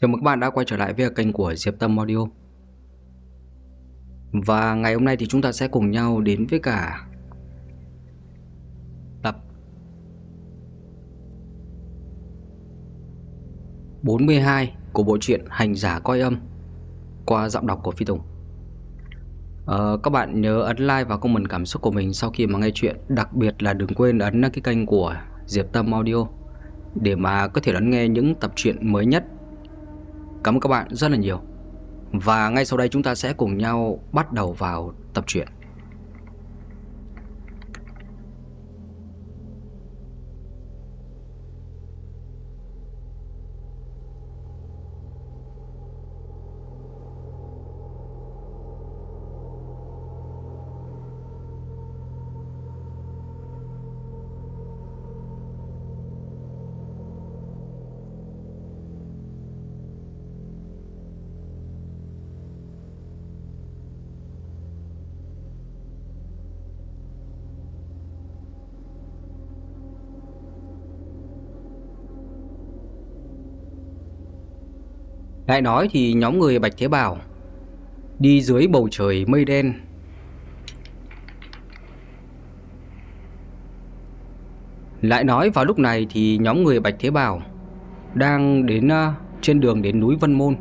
Chào mừng các bạn đã quay trở lại với kênh của Diệp Tâm Audio. Và ngày hôm nay thì chúng ta sẽ cùng nhau đến với cả Tập 42 của bộ truyện Hành giả coi âm Qua giọng đọc của Phi Tùng. Ờ, Các bạn nhớ ấn like và comment cảm xúc của mình sau khi mà nghe chuyện Đặc biệt là đừng quên ấn đăng ký kênh của Diệp Tâm Audio Để mà có thể đón nghe những tập truyện mới nhất Cảm ơn các bạn rất là nhiều. Và ngay sau đây chúng ta sẽ cùng nhau bắt đầu vào tập truyện. Lại nói thì nhóm người Bạch Thế Bảo Đi dưới bầu trời mây đen. Lại nói vào lúc này thì nhóm người Bạch Thế Bảo Đang đến uh, trên đường đến núi Vân Môn.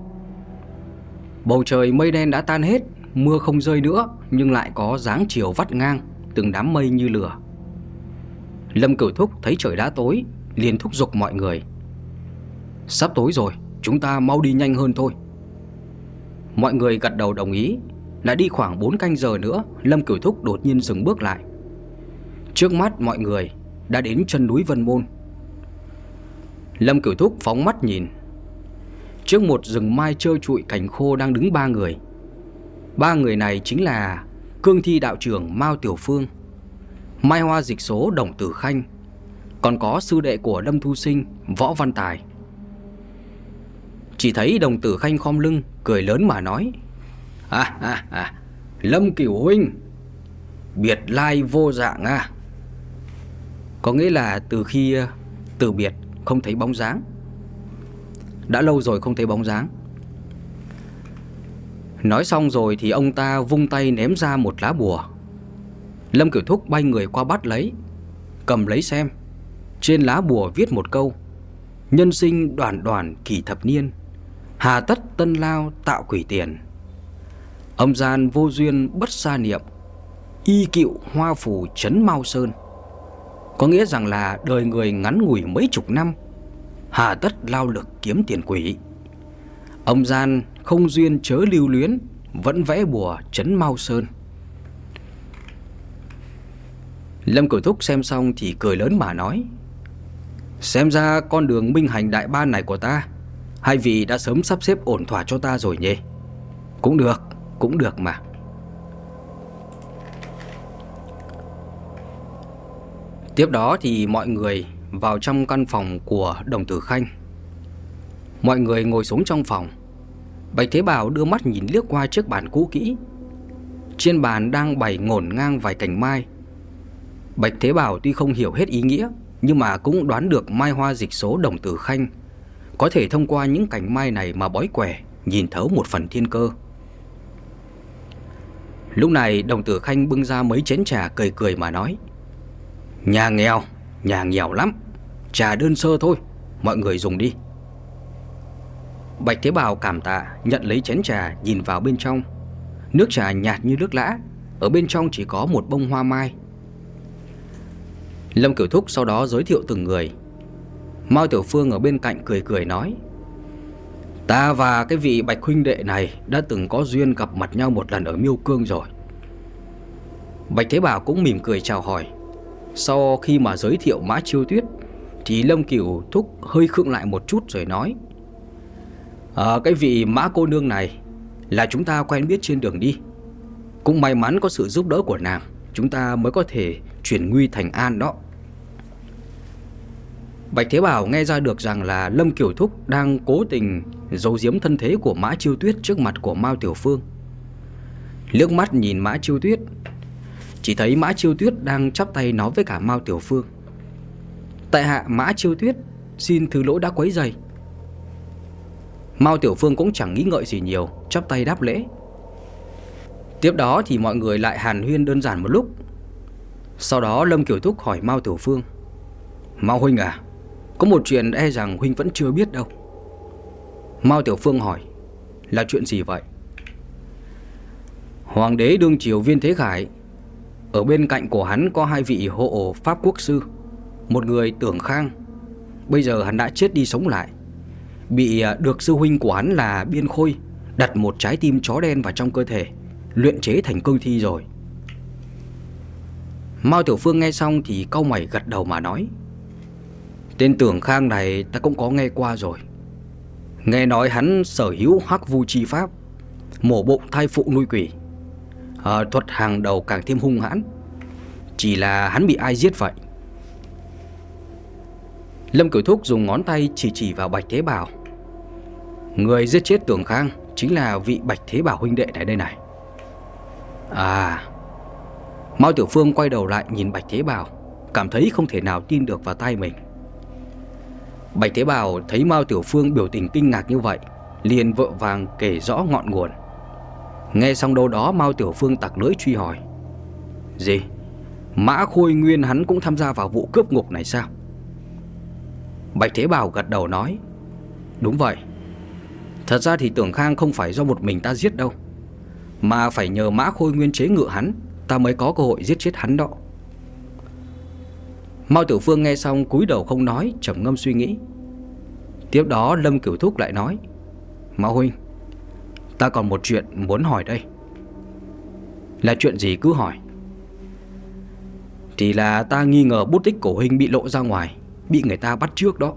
Bầu trời mây đen đã tan hết Mưa không rơi nữa Nhưng lại có dáng chiều vắt ngang Từng đám mây như lửa. Lâm Cửu Thúc thấy trời đã tối liền thúc giục mọi người. Sắp tối rồi Chúng ta mau đi nhanh hơn thôi. Mọi người gật đầu đồng ý. Lại đi khoảng 4 canh giờ nữa, Lâm Cửu Thúc đột nhiên dừng bước lại. Trước mắt mọi người Đã đến chân núi Vân Môn. Lâm Cửu Thúc phóng mắt nhìn. Trước một rừng mai trơ trụi cảnh khô đang đứng ba người. Ba người này chính là Cương thi đạo trưởng Mao Tiểu Phương, Mai Hoa Dịch Số Đồng Tử Khanh, Còn có sư đệ của Lâm Thu Sinh Võ Văn Tài chỉ thấy đồng tử khanh khom lưng, Cười lớn mà nói. À à à Lâm Cửu Huynh, Biệt lai vô dạng à. Có nghĩa là từ khi ờ, từ biệt không thấy bóng dáng. Đã lâu rồi không thấy bóng dáng. Nói xong rồi thì ông ta vung tay ném ra một lá bùa. Lâm Kiểu Thúc bay người qua bắt lấy, Cầm lấy xem. Trên lá bùa viết một câu, Nhân sinh đoàn đoàn kỳ thập niên. Hà tất tân lao tạo quỷ tiền. Âm gian vô duyên bất xa niệm, Y cựu hoa phủ chấn mau sơn. Có nghĩa rằng là đời người ngắn ngủi mấy chục năm, Hà tất lao lực kiếm tiền quỷ. Ông gian không duyên chớ lưu luyến, Vẫn vẽ bùa chấn mau sơn. Lâm Cửu Thúc xem xong thì cười lớn mà nói, Xem ra con đường minh hành đại ban này của ta Hai vị đã sớm sắp xếp ổn thỏa cho ta rồi nhỉ? Cũng được Cũng được mà. Tiếp đó thì mọi người vào trong căn phòng của đồng tử Khanh. Mọi người ngồi xuống trong phòng. Bạch Thế Bảo đưa mắt nhìn liếc qua chiếc bàn cũ kỹ. Trên bàn đang bày ngổn ngang vài cành mai. Bạch Thế Bảo tuy không hiểu hết ý nghĩa, Nhưng mà cũng đoán được mai hoa dịch số đồng tử Khanh có thể thông qua những cảnh mai này mà bói quẻ Nhìn thấu một phần thiên cơ. Lúc này đồng tử Khanh bưng ra mấy chén trà cười cười mà nói Nhà nghèo, nhà nghèo lắm Trà đơn sơ thôi, mọi người dùng đi. Bạch Thế Bảo cảm tạ Nhận lấy chén trà nhìn vào bên trong. Nước trà nhạt như nước lã Ở bên trong chỉ có một bông hoa mai. Lâm Kiểu Thúc sau đó giới thiệu từng người. Mao Tiểu Phương ở bên cạnh cười cười nói Ta và cái vị bạch huynh đệ này Đã từng có duyên gặp mặt nhau một lần ở miêu cương rồi. Bạch Thế Bảo cũng mỉm cười chào hỏi. Sau khi mà giới thiệu Mã Chiêu Tuyết Thì Lâm Cửu Thúc hơi khựng lại một chút rồi nói à, Cái vị Mã cô nương này Là chúng ta quen biết trên đường đi. Cũng may mắn có sự giúp đỡ của nàng Chúng ta mới có thể chuyển nguy thành an đó. Bạch Thế Bảo nghe ra được rằng là Lâm Kiều Thúc đang cố tình giấu giếm thân thế của Mã Chiêu Tuyết trước mặt của Mao Tiểu Phương. Liếc mắt nhìn Mã Chiêu Tuyết, chỉ thấy Mã Chiêu Tuyết đang chắp tay nói với cả Mao Tiểu Phương. Tại hạ Mã Chiêu Tuyết xin thứ lỗi đã quấy dày. Mao Tiểu Phương cũng chẳng nghĩ ngợi gì nhiều Chắp tay đáp lễ Tiếp đó thì mọi người lại hàn huyên đơn giản một lúc Sau đó Lâm Kiều Thúc hỏi Mao Tiểu Phương Mao Huynh à có một chuyện e rằng Huynh vẫn chưa biết đâu. Mao Tiểu Phương hỏi, Là chuyện gì vậy? Hoàng đế đương triều viên thế khải, Ở bên cạnh của hắn có hai vị hộ Pháp Quốc Sư, Một người tưởng khang. Bây giờ hắn đã chết đi sống lại. Bị à, được sư huynh của hắn là Biên Khôi Đặt một trái tim chó đen vào trong cơ thể, Luyện chế thành cương thi rồi. Mao Tiểu Phương nghe xong thì câu mày gật đầu mà nói Tên tưởng khang này ta cũng có nghe qua rồi. Nghe nói hắn sở hữu hắc vu chi pháp Mổ bụng thai phụ nuôi quỷ à, Thuật hàng đầu càng thêm hung hãn. Chỉ là hắn bị ai giết vậy? Lâm Cửu Thúc dùng ngón tay chỉ chỉ vào Bạch Thế Bảo. Người giết chết Tưởng Khang Chính là vị Bạch Thế Bảo huynh đệ này đây này. À Mao Tiểu Phương quay đầu lại nhìn Bạch Thế Bảo Cảm thấy không thể nào tin được vào tay mình. Bạch Thế Bảo thấy Mao Tiểu Phương biểu tình kinh ngạc như vậy, liền vợ vàng kể rõ ngọn nguồn Nghe xong đâu đó, Mao Tiểu Phương tặc lưỡi truy hỏi, Gì? Mã Khôi Nguyên hắn cũng tham gia vào vụ cướp ngục này sao? Bạch Thế Bảo gật đầu nói, Đúng vậy Thật ra thì tưởng Khang không phải do một mình ta giết đâu, Mà phải nhờ Mã Khôi Nguyên chế ngựa hắn, Ta mới có cơ hội giết chết hắn đó Mao Tiểu Phương nghe xong cúi đầu không nói, trầm ngâm suy nghĩ. Tiếp đó Lâm Cửu Thúc lại nói Mao Huynh, Ta còn một chuyện muốn hỏi đây. Là chuyện gì cứ hỏi? Thì là ta nghi ngờ bút tích cổ huynh bị lộ ra ngoài, Bị người ta bắt trước đó.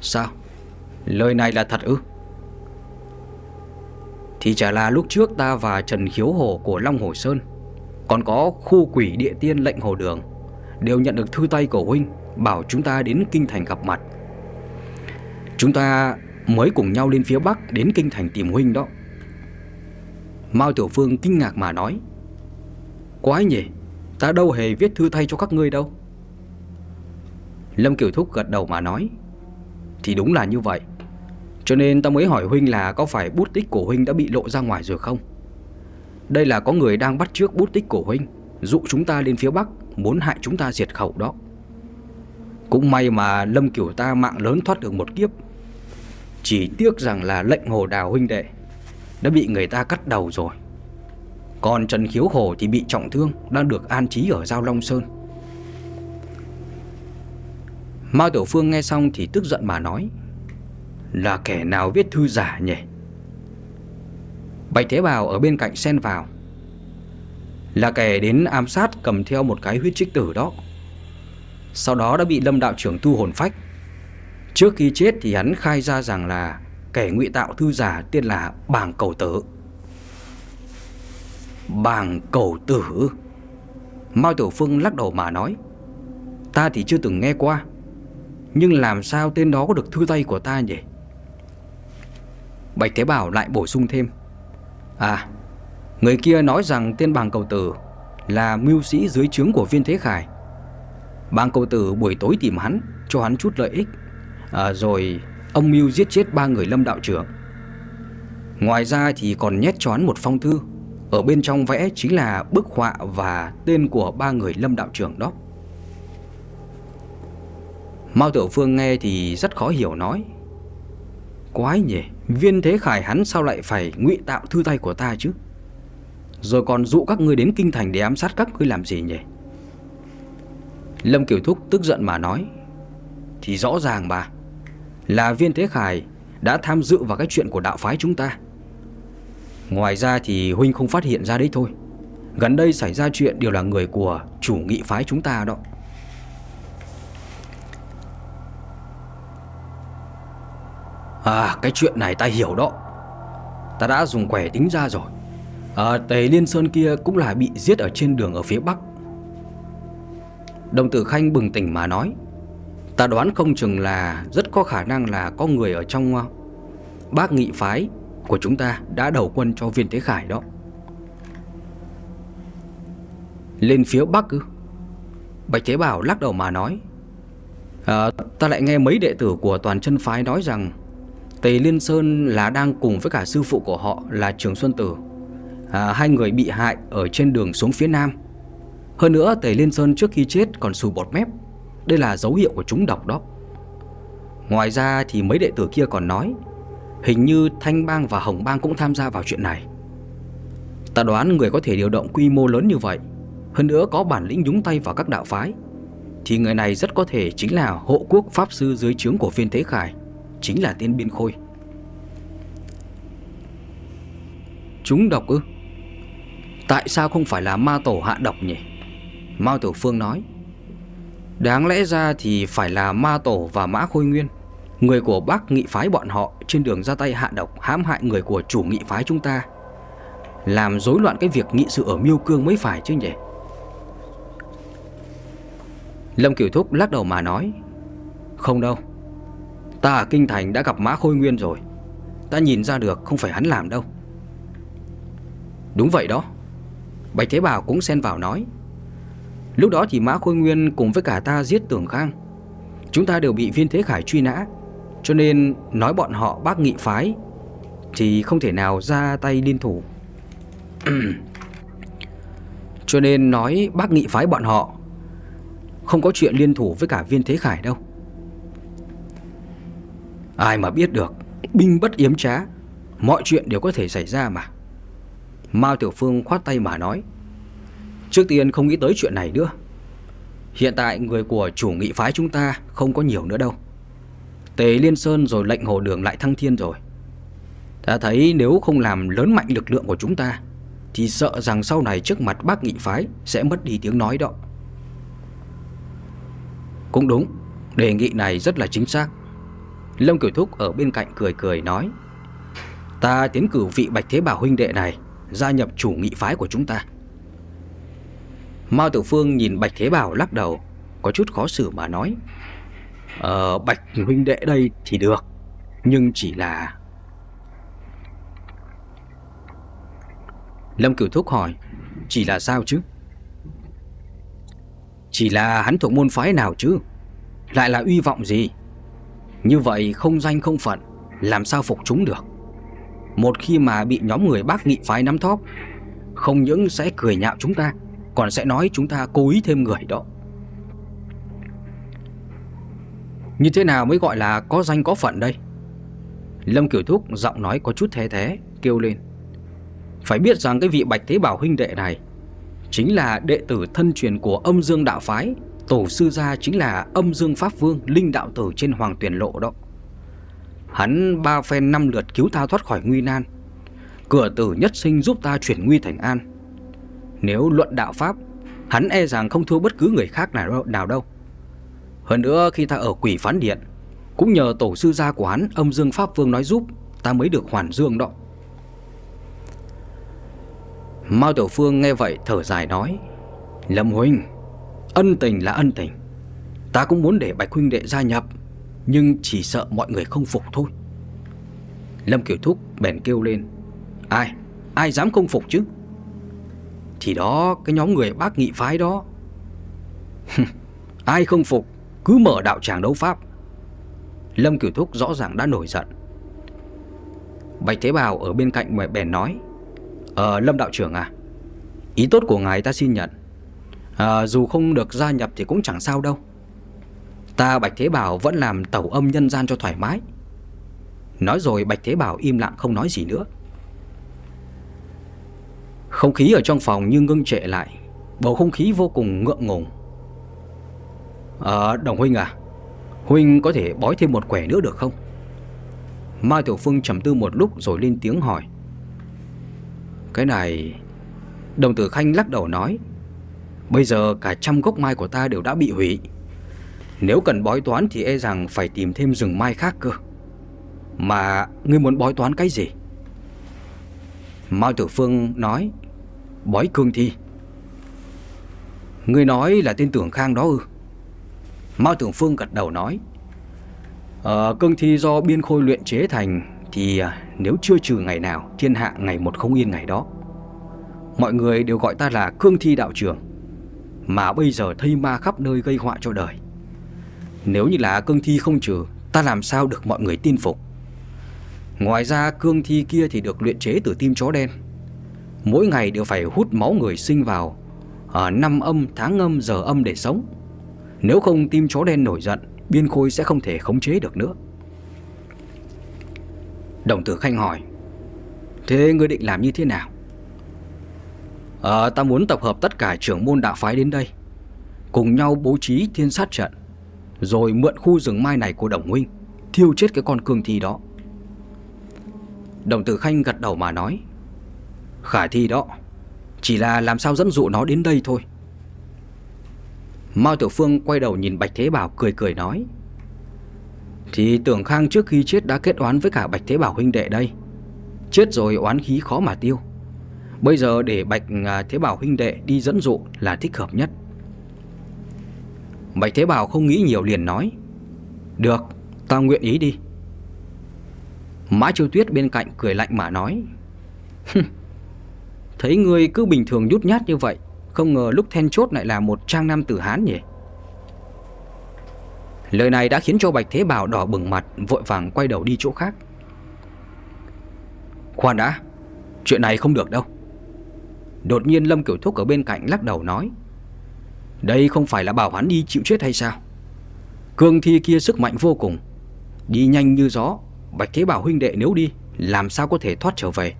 Sao? Lời này là thật ư? Thì chả là lúc trước ta và Trần Khiếu Hồ của Long Hồ Sơn Còn có khu quỷ địa tiên lệnh Hồ Đường. Đều nhận được thư tay của huynh, Bảo chúng ta đến Kinh Thành gặp mặt. Chúng ta mới cùng nhau lên phía Bắc Đến Kinh Thành tìm huynh đó. Mao Tiểu Phương kinh ngạc mà nói, Quái nhỉ, Ta đâu hề viết thư thay cho các ngươi đâu. Lâm Kiều Thúc gật đầu mà nói, Thì đúng là như vậy. Cho nên ta mới hỏi Huynh là Có phải bút tích của Huynh đã bị lộ ra ngoài rồi không? Đây là có người đang bắt trước bút tích của Huynh, Dụ chúng ta lên phía Bắc Muốn hại chúng ta diệt khẩu đó. Cũng may mà Lâm Kiều ta mạng lớn thoát được một kiếp. Chỉ tiếc rằng là lệnh hồ đào huynh đệ Đã bị người ta cắt đầu rồi. Còn Trần Khiếu Hồ thì bị trọng thương, Đang được an trí ở Giao Long Sơn. Mao Tiểu Phương nghe xong thì tức giận mà nói, Là kẻ nào viết thư giả nhỉ? Bạch Thế Bào ở bên cạnh xen vào là kẻ đến ám sát cầm theo một cái huyết trích tử đó. Sau đó đã bị Lâm Đạo trưởng tu hồn phách. Trước khi chết thì hắn khai ra rằng là Kẻ ngụy tạo thư giả tên là Bàng Cầu Tử. Bàng Cầu Tử. Mao Tiểu Phương lắc đầu mà nói, Ta thì chưa từng nghe qua, nhưng làm sao tên đó có được thư tay của ta nhỉ? Bạch Thế Bảo lại bổ sung thêm À Người kia nói rằng tên bàng cầu tử Là mưu sĩ dưới trướng của viên thế khải. Bàng cầu tử buổi tối tìm hắn Cho hắn chút lợi ích. À, Rồi ông mưu giết chết ba người lâm đạo trưởng. Ngoài ra thì còn nhét cho hắn một phong thư. Ở bên trong vẽ chính là bức họa và tên của ba người lâm đạo trưởng đó. Mao Tiểu Phương nghe thì rất khó hiểu nói Quái nhỉ Viên Thế Khải hắn sao lại phải ngụy tạo thư tay của ta chứ? Rồi còn dụ các ngươi đến kinh thành để ám sát các ngươi làm gì nhỉ? Lâm Kiều Thúc tức giận mà nói, Thì rõ ràng bà Là viên Thế Khải đã tham dự vào cái chuyện của đạo phái chúng ta. Ngoài ra thì Huynh không phát hiện ra đấy thôi. Gần đây xảy ra chuyện đều là người của chủ nghị phái chúng ta đó. À cái chuyện này ta hiểu đó. Ta đã dùng quẻ tính ra rồi à, Tề Liên Sơn kia cũng là bị giết ở trên đường ở phía Bắc. Đồng tử Khanh bừng tỉnh mà nói Ta đoán không chừng là rất có khả năng là có người ở trong ờ, bác nghị phái của chúng ta đã đầu quân cho viên Thế Khải đó. Lên phía Bắc ư? Bạch Thế Bảo lắc đầu mà nói à, Ta lại nghe mấy đệ tử của toàn chân phái nói rằng Tề Liên Sơn là đang cùng với cả sư phụ của họ là Trường Xuân Tử à, Hai người bị hại ở trên đường xuống phía nam. Hơn nữa Tề Liên Sơn trước khi chết còn sùi bọt mép. Đây là dấu hiệu của chúng độc đó. Ngoài ra thì mấy đệ tử kia còn nói Hình như Thanh Bang và Hồng Bang cũng tham gia vào chuyện này. Ta đoán người có thể điều động quy mô lớn như vậy Hơn nữa có bản lĩnh nhúng tay vào các đạo phái Thì người này rất có thể chính là hộ quốc pháp sư dưới trướng của phiên Thế Khải Chính là tiên biên khôi. Chúng độc ư? Tại sao không phải là ma tổ hạ độc nhỉ? Mao Tiểu Phương nói. Đáng lẽ ra thì phải là ma tổ và mã khôi nguyên. Người của bác nghị phái bọn họ Trên đường ra tay hạ độc hãm hại người của chủ nghị phái chúng ta. Làm rối loạn cái việc nghị sự ở miêu cương mới phải chứ nhỉ? Lâm Kiểu Thúc lắc đầu mà nói. Không đâu. Ta ở Kinh Thành đã gặp Mã Khôi Nguyên rồi. Ta nhìn ra được không phải hắn làm đâu. Đúng vậy đó. Bạch Thế Bảo cũng xen vào nói, Lúc đó thì Mã Khôi Nguyên cùng với cả ta giết Tưởng Khang. Chúng ta đều bị viên thế khải truy nã, Cho nên nói bọn họ bác nghị phái Thì không thể nào ra tay liên thủ. Cho nên nói bác nghị phái bọn họ, Không có chuyện liên thủ với cả viên thế khải đâu. Ai mà biết được, Binh bất yếm trá, Mọi chuyện đều có thể xảy ra mà. Mao Tiểu Phương khoát tay mà nói, Trước tiên không nghĩ tới chuyện này nữa. Hiện tại người của chủ nghị phái chúng ta Không có nhiều nữa đâu. Tề Liên Sơn rồi lệnh hồ đường lại thăng thiên rồi. Ta thấy nếu không làm lớn mạnh lực lượng của chúng ta, Thì sợ rằng sau này trước mặt bác nghị phái Sẽ mất đi tiếng nói đó. Cũng đúng, Đề nghị này rất là chính xác. Lâm Kiều Thúc ở bên cạnh cười cười nói, Ta tiến cử vị Bạch Thế Bảo huynh đệ này Gia nhập chủ nghị phái của chúng ta. Mao Tử Phương nhìn Bạch Thế Bảo lắc đầu, Có chút khó xử mà nói Ờ Bạch huynh đệ đây thì được, Nhưng chỉ là Lâm Cửu Thúc hỏi, Chỉ là sao chứ? Chỉ là hắn thuộc môn phái nào chứ? Lại là uy vọng gì? Như vậy không danh không phận, Làm sao phục chúng được? Một khi mà bị nhóm người bác nghị phái nắm thóp, Không những sẽ cười nhạo chúng ta, Còn sẽ nói chúng ta cố ý thêm người đó. Như thế nào mới gọi là có danh có phận đây? Lâm Kiểu Thúc giọng nói có chút thế thế Kêu lên. Phải biết rằng cái vị Bạch Thế Bảo huynh đệ này Chính là đệ tử thân truyền của âm dương đạo phái, Tổ sư gia chính là âm dương pháp vương Linh đạo tử trên hoàng tuyển lộ đó. Hắn ba phen năm lượt cứu ta thoát khỏi nguy nan. Cửa tử nhất sinh giúp ta chuyển nguy thành an. Nếu luận đạo pháp Hắn e rằng không thua bất cứ người khác nào, nào đâu. Hơn nữa khi ta ở quỷ phán điện Cũng nhờ tổ sư gia của hắn Âm Dương Pháp Vương nói giúp Ta mới được hoàn dương đó. Mao Tiểu Phương nghe vậy thở dài nói Lâm Huynh Ân tình là ân tình. Ta cũng muốn để Bạch Huynh đệ gia nhập. Nhưng chỉ sợ mọi người không phục thôi. Lâm Kiểu Thúc bèn kêu lên Ai Ai dám không phục chứ? Thì đó cái nhóm người bác nghị phái đó. Ai không phục cứ mở đạo tràng đấu pháp. Lâm Kiều Thúc rõ ràng đã nổi giận. Bạch Thế Bào ở bên cạnh mẹ bèn nói Ờ Lâm đạo trưởng à Ý tốt của ngài ta xin nhận. À, Dù không được gia nhập thì cũng chẳng sao đâu. Ta Bạch Thế Bảo vẫn làm tẩu âm nhân gian cho thoải mái. Nói rồi Bạch Thế Bảo im lặng không nói gì nữa. Không khí ở trong phòng như ngưng trệ lại. Bầu không khí vô cùng ngượng ngùng. À, Đồng Huynh à Huynh có thể bói thêm một quẻ nữa được không? Mai Tiểu Phương trầm tư một lúc rồi lên tiếng hỏi. Cái này Đồng tử Khanh lắc đầu nói Bây giờ cả trăm gốc mai của ta đều đã bị hủy. Nếu cần bói toán thì e rằng phải tìm thêm rừng mai khác cơ. Mà ngươi muốn bói toán cái gì? Mao Tử Phương nói Bói cương thi. Ngươi nói là tên tưởng khang đó ư? Mao Tưởng Phương gật đầu nói Ờ, cương thi do biên khôi luyện chế thành Thì à, nếu chưa trừ ngày nào Thiên hạ ngày một không yên ngày đó. Mọi người đều gọi ta là cương thi đạo trưởng. Mà bây giờ thây ma khắp nơi gây họa cho đời. Nếu như là cương thi không trừ Ta làm sao được mọi người tin phục? Ngoài ra cương thi kia thì được luyện chế từ tim chó đen. Mỗi ngày đều phải hút máu người sinh vào. Ở năm âm, tháng âm, giờ âm để sống. Nếu không tim chó đen nổi giận Biên khôi sẽ không thể khống chế được nữa. Đồng tử Khanh hỏi Thế ngươi định làm như thế nào? À, ta muốn tập hợp tất cả trưởng môn đạo phái đến đây Cùng nhau bố trí thiên sát trận. Rồi mượn khu rừng mai này của Đồng Huynh, Thiêu chết cái con cương thi đó. Đồng tử Khanh gật đầu mà nói, Khả thi đó, Chỉ là làm sao dẫn dụ nó đến đây thôi. Mao Tiểu Phương quay đầu nhìn Bạch Thế Bảo cười cười nói, Thì tưởng Khang trước khi chết đã kết oán với cả Bạch Thế Bảo huynh đệ đây. Chết rồi oán khí khó mà tiêu. Bây giờ để Bạch à, Thế Bảo huynh đệ đi dẫn dụ là thích hợp nhất. Bạch Thế Bảo không nghĩ nhiều liền nói Được, ta nguyện ý đi. Mã Chiêu Tuyết bên cạnh cười lạnh mà nói Thấy người cứ bình thường nhút nhát như vậy Không ngờ lúc then chốt lại là một trang nam tử Hán nhỉ? Lời này đã khiến cho Bạch Thế Bảo đỏ bừng mặt Vội vàng quay đầu đi chỗ khác. Khoan đã Chuyện này không được đâu. Đột nhiên Lâm Kiểu Thúc ở bên cạnh lắc đầu nói đây không phải là bảo hắn đi chịu chết hay sao? Cương thi kia sức mạnh vô cùng. Đi nhanh như gió, Bạch Thế Bảo huynh đệ nếu đi, Làm sao có thể thoát trở về?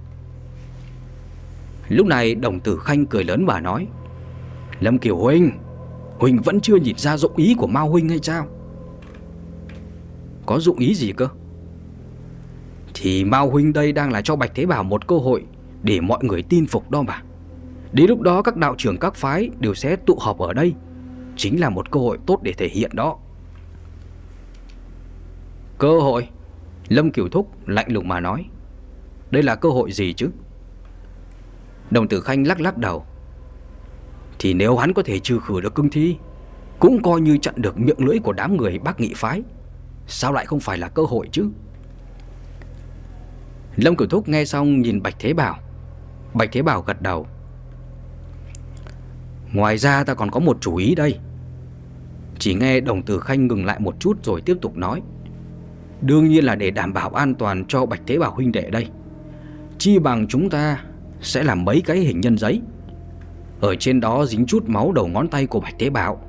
Lúc này đồng tử Khanh cười lớn bà nói, Lâm Kiều Huynh Huynh vẫn chưa nhìn ra dụng ý của Mao Huynh hay sao? Có dụng ý gì cơ? Thì Mao Huynh đây đang là cho Bạch Thế Bảo một cơ hội Để mọi người tin phục đó mà. Đến lúc đó các đạo trưởng các phái đều sẽ tụ họp ở đây. Chính là một cơ hội tốt để thể hiện đó. Cơ hội? Lâm Kiều Thúc lạnh lùng mà nói. Đây là cơ hội gì chứ? Đồng tử Khanh lắc lắc đầu. Thì nếu hắn có thể trừ khử được cưng thi, Cũng coi như chặn được miệng lưỡi của đám người bác nghị phái. Sao lại không phải là cơ hội chứ? Lâm Cửu Thúc nghe xong nhìn Bạch Thế Bảo. Bạch Thế Bảo gật đầu. Ngoài ra ta còn có một chú ý đây. Chỉ nghe đồng tử Khanh ngừng lại một chút rồi tiếp tục nói. Đương nhiên là để đảm bảo an toàn cho Bạch Thế Bảo huynh đệ đây. Chi bằng chúng ta sẽ làm mấy cái hình nhân giấy. Ở trên đó dính chút máu đầu ngón tay của Bạch Thế Bảo.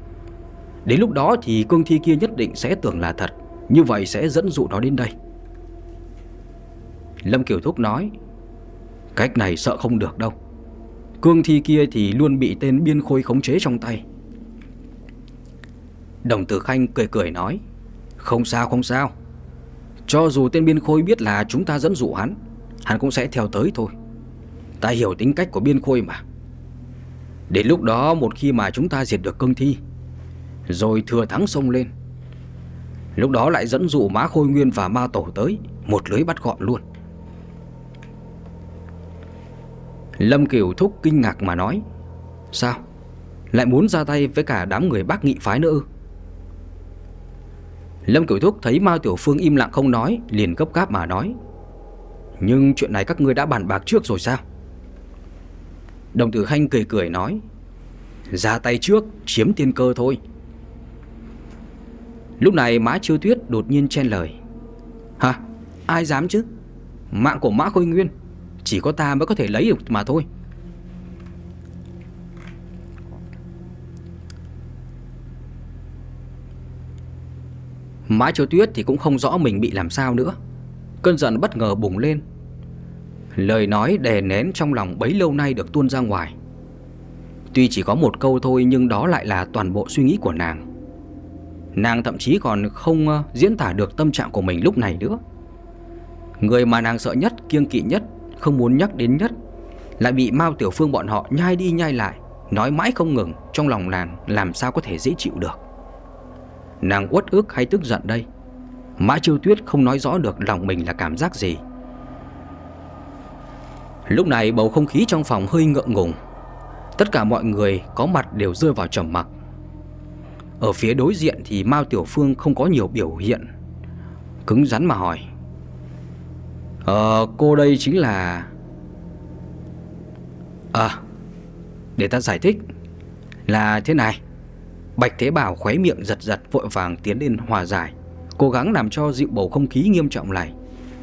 Đến lúc đó thì cương thi kia nhất định sẽ tưởng là thật. Như vậy sẽ dẫn dụ nó đến đây. Lâm Kiều Thúc nói, Cách này sợ không được đâu. Cương thi kia thì luôn bị tên biên khôi khống chế trong tay. Đồng tử Khanh cười cười nói, Không sao không sao. Cho dù tên biên khôi biết là chúng ta dẫn dụ hắn Hắn cũng sẽ theo tới thôi. Ta hiểu tính cách của biên khôi mà. Đến lúc đó một khi mà chúng ta diệt được cương thi, Rồi thừa thắng sông lên, Lúc đó lại dẫn dụ má khôi nguyên và ma tổ tới, Một lưới bắt gọn luôn. Lâm Kiều Thúc kinh ngạc mà nói, Sao? Lại muốn ra tay với cả đám người bác nghị phái nữa ư? Lâm Kiều Thúc thấy Mao Tiểu Phương im lặng không nói, Liền gấp gáp mà nói, Nhưng chuyện này các ngươi đã bàn bạc trước rồi sao? Đồng tử Khanh cười cười nói, Ra tay trước, chiếm tiên cơ thôi. Lúc này Mã Chiêu Tuyết đột nhiên chen lời Hả ai dám chứ? Mạng của Mã Khôi Nguyên chỉ có ta mới có thể lấy được mà thôi. Mã Chiêu Tuyết thì cũng không rõ mình bị làm sao nữa. Cơn giận bất ngờ bùng lên. Lời nói đè nén trong lòng bấy lâu nay được tuôn ra ngoài. Tuy chỉ có một câu thôi nhưng đó lại là toàn bộ suy nghĩ của nàng. Nàng thậm chí còn không ờ, diễn tả được tâm trạng của mình lúc này nữa. Người mà nàng sợ nhất, kiêng kỵ nhất, không muốn nhắc đến nhất, Lại bị Mao Tiểu Phương bọn họ nhai đi nhai lại, Nói mãi không ngừng, Trong lòng nàng làm sao có thể dễ chịu được. Nàng uất ức hay tức giận đây? Mã Chiêu Tuyết không nói rõ được lòng mình là cảm giác gì. Lúc này bầu không khí trong phòng hơi ngượng ngùng. Tất cả mọi người có mặt đều rơi vào trầm mặc. Ở phía đối diện thì Mao Tiểu Phương không có nhiều biểu hiện. Cứng rắn mà hỏi Ờ cô đây chính là À Để ta giải thích Là thế này. Bạch Thế Bảo khóe miệng giật giật, vội vàng tiến lên hòa giải, Cố gắng làm cho dịu bầu không khí nghiêm trọng này.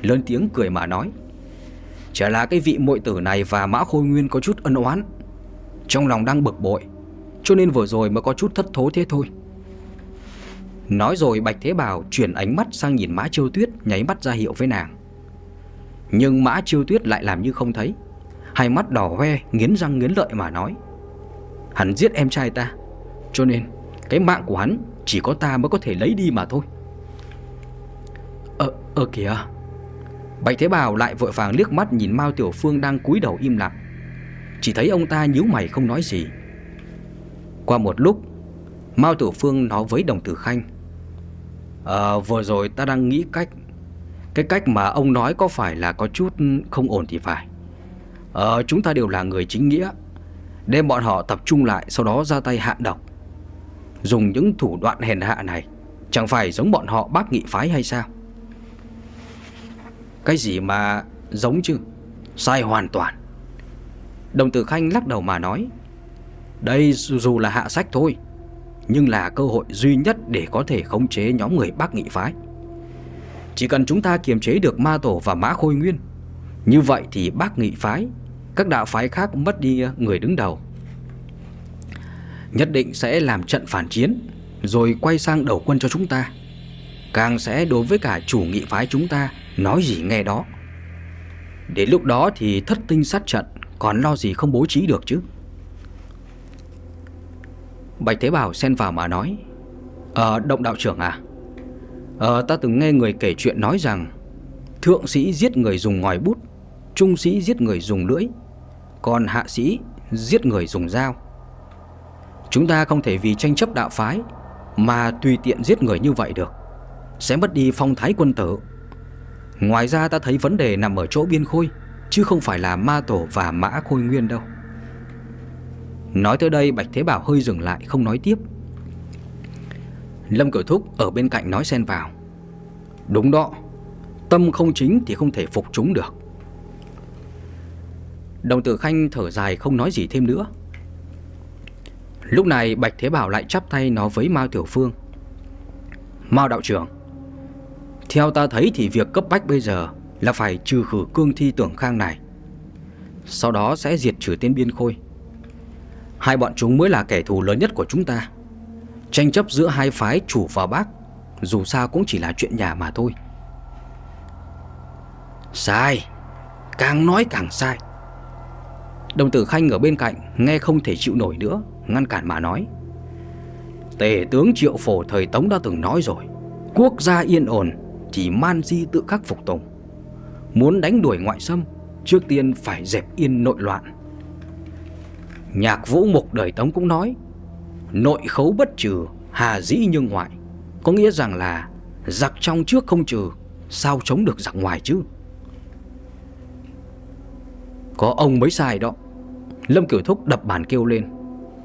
Lớn tiếng cười mà nói, Chả là cái vị muội tử này và Mã Khôi Nguyên có chút ân oán. Trong lòng đang bực bội, Cho nên vừa rồi mới có chút thất thố thế thôi. Nói rồi Bạch Thế Bảo chuyển ánh mắt sang nhìn Mã Chiêu Tuyết, nháy mắt ra hiệu với nàng. Nhưng Mã Chiêu Tuyết lại làm như không thấy. Hai mắt đỏ hoe nghiến răng nghiến lợi mà nói. Hắn giết em trai ta. Cho nên cái mạng của hắn chỉ có ta mới có thể lấy đi mà thôi. Ờ, ờ kìa. Bạch Thế Bảo lại vội vàng liếc mắt nhìn Mao Tiểu Phương đang cúi đầu im lặng. Chỉ thấy ông ta nhíu mày không nói gì. Qua một lúc Mao Tiểu Phương nói với đồng tử Khanh. Ờ vừa rồi ta đang nghĩ cách cái cách mà ông nói có phải là có chút không ổn thì phải. Ờ chúng ta đều là người chính nghĩa. Đem bọn họ tập trung lại, Sau đó ra tay hạ độc. Dùng những thủ đoạn hèn hạ này, Chẳng phải giống bọn họ bác nghị phái hay sao? Cái gì mà giống chứ? Sai hoàn toàn. Đồng tử Khanh lắc đầu mà nói, Đây dù là hạ sách thôi, Nhưng là cơ hội duy nhất để có thể khống chế nhóm người bác nghị phái. Chỉ cần chúng ta kiềm chế được ma tổ và mã khôi nguyên. Như vậy thì bác nghị phái, Các đạo phái khác mất đi ờ, người đứng đầu. Nhất định sẽ làm trận phản chiến, Rồi quay sang đầu quân cho chúng ta. Càng sẽ đối với cả chủ nghị phái chúng ta Nói gì nghe đó. Đến lúc đó thì thất tinh sát trận, Còn lo gì không bố trí được chứ? Bạch Thế Bảo xen vào mà nói Ờ động đạo trưởng à Ờ ta từng nghe người kể chuyện nói rằng, Thượng sĩ giết người dùng ngòi bút, Trung sĩ giết người dùng lưỡi, Còn hạ sĩ giết người dùng dao. Chúng ta không thể vì tranh chấp đạo phái Mà tùy tiện giết người như vậy được. Sẽ mất đi phong thái quân tử. Ngoài ra ta thấy vấn đề nằm ở chỗ biên khôi, Chứ không phải là ma tổ và mã khôi nguyên đâu. Nói tới đây, Bạch Thế Bảo hơi dừng lại, không nói tiếp. Lâm Cửu Thúc ở bên cạnh nói xen vào. Đúng đó, Tâm không chính thì không thể phục chúng được. Đồng tử Khanh thở dài không nói gì thêm nữa. Lúc này Bạch Thế Bảo lại chắp tay nói với Mao Tiểu Phương. Mao đạo trưởng, Theo ta thấy thì việc cấp bách bây giờ Là phải trừ khử cương thi tưởng khang này, Sau đó sẽ diệt trừ tên biên khôi. Hai bọn chúng mới là kẻ thù lớn nhất của chúng ta. Tranh chấp giữa hai phái chủ và bác. Dù sao cũng chỉ là chuyện nhà mà thôi. Sai, Càng nói càng sai. Đồng tử Khanh ở bên cạnh Nghe không thể chịu nổi nữa, Ngăn cản mà nói. Tề tướng Triệu Phổ thời Tống đã từng nói rồi, Quốc gia yên ổn Chỉ man di tự khắc phục tùng. Muốn đánh đuổi ngoại xâm, Trước tiên phải dẹp yên nội loạn. Nhạc vũ mục đời Tống cũng nói Nội khấu bất trừ, Hà dĩ nhưng ngoại. Có nghĩa rằng là Giặc trong trước không trừ, Sao chống được giặc ngoài chứ? Có ông mới sai đó. Lâm Kiểu Thúc đập bàn kêu lên.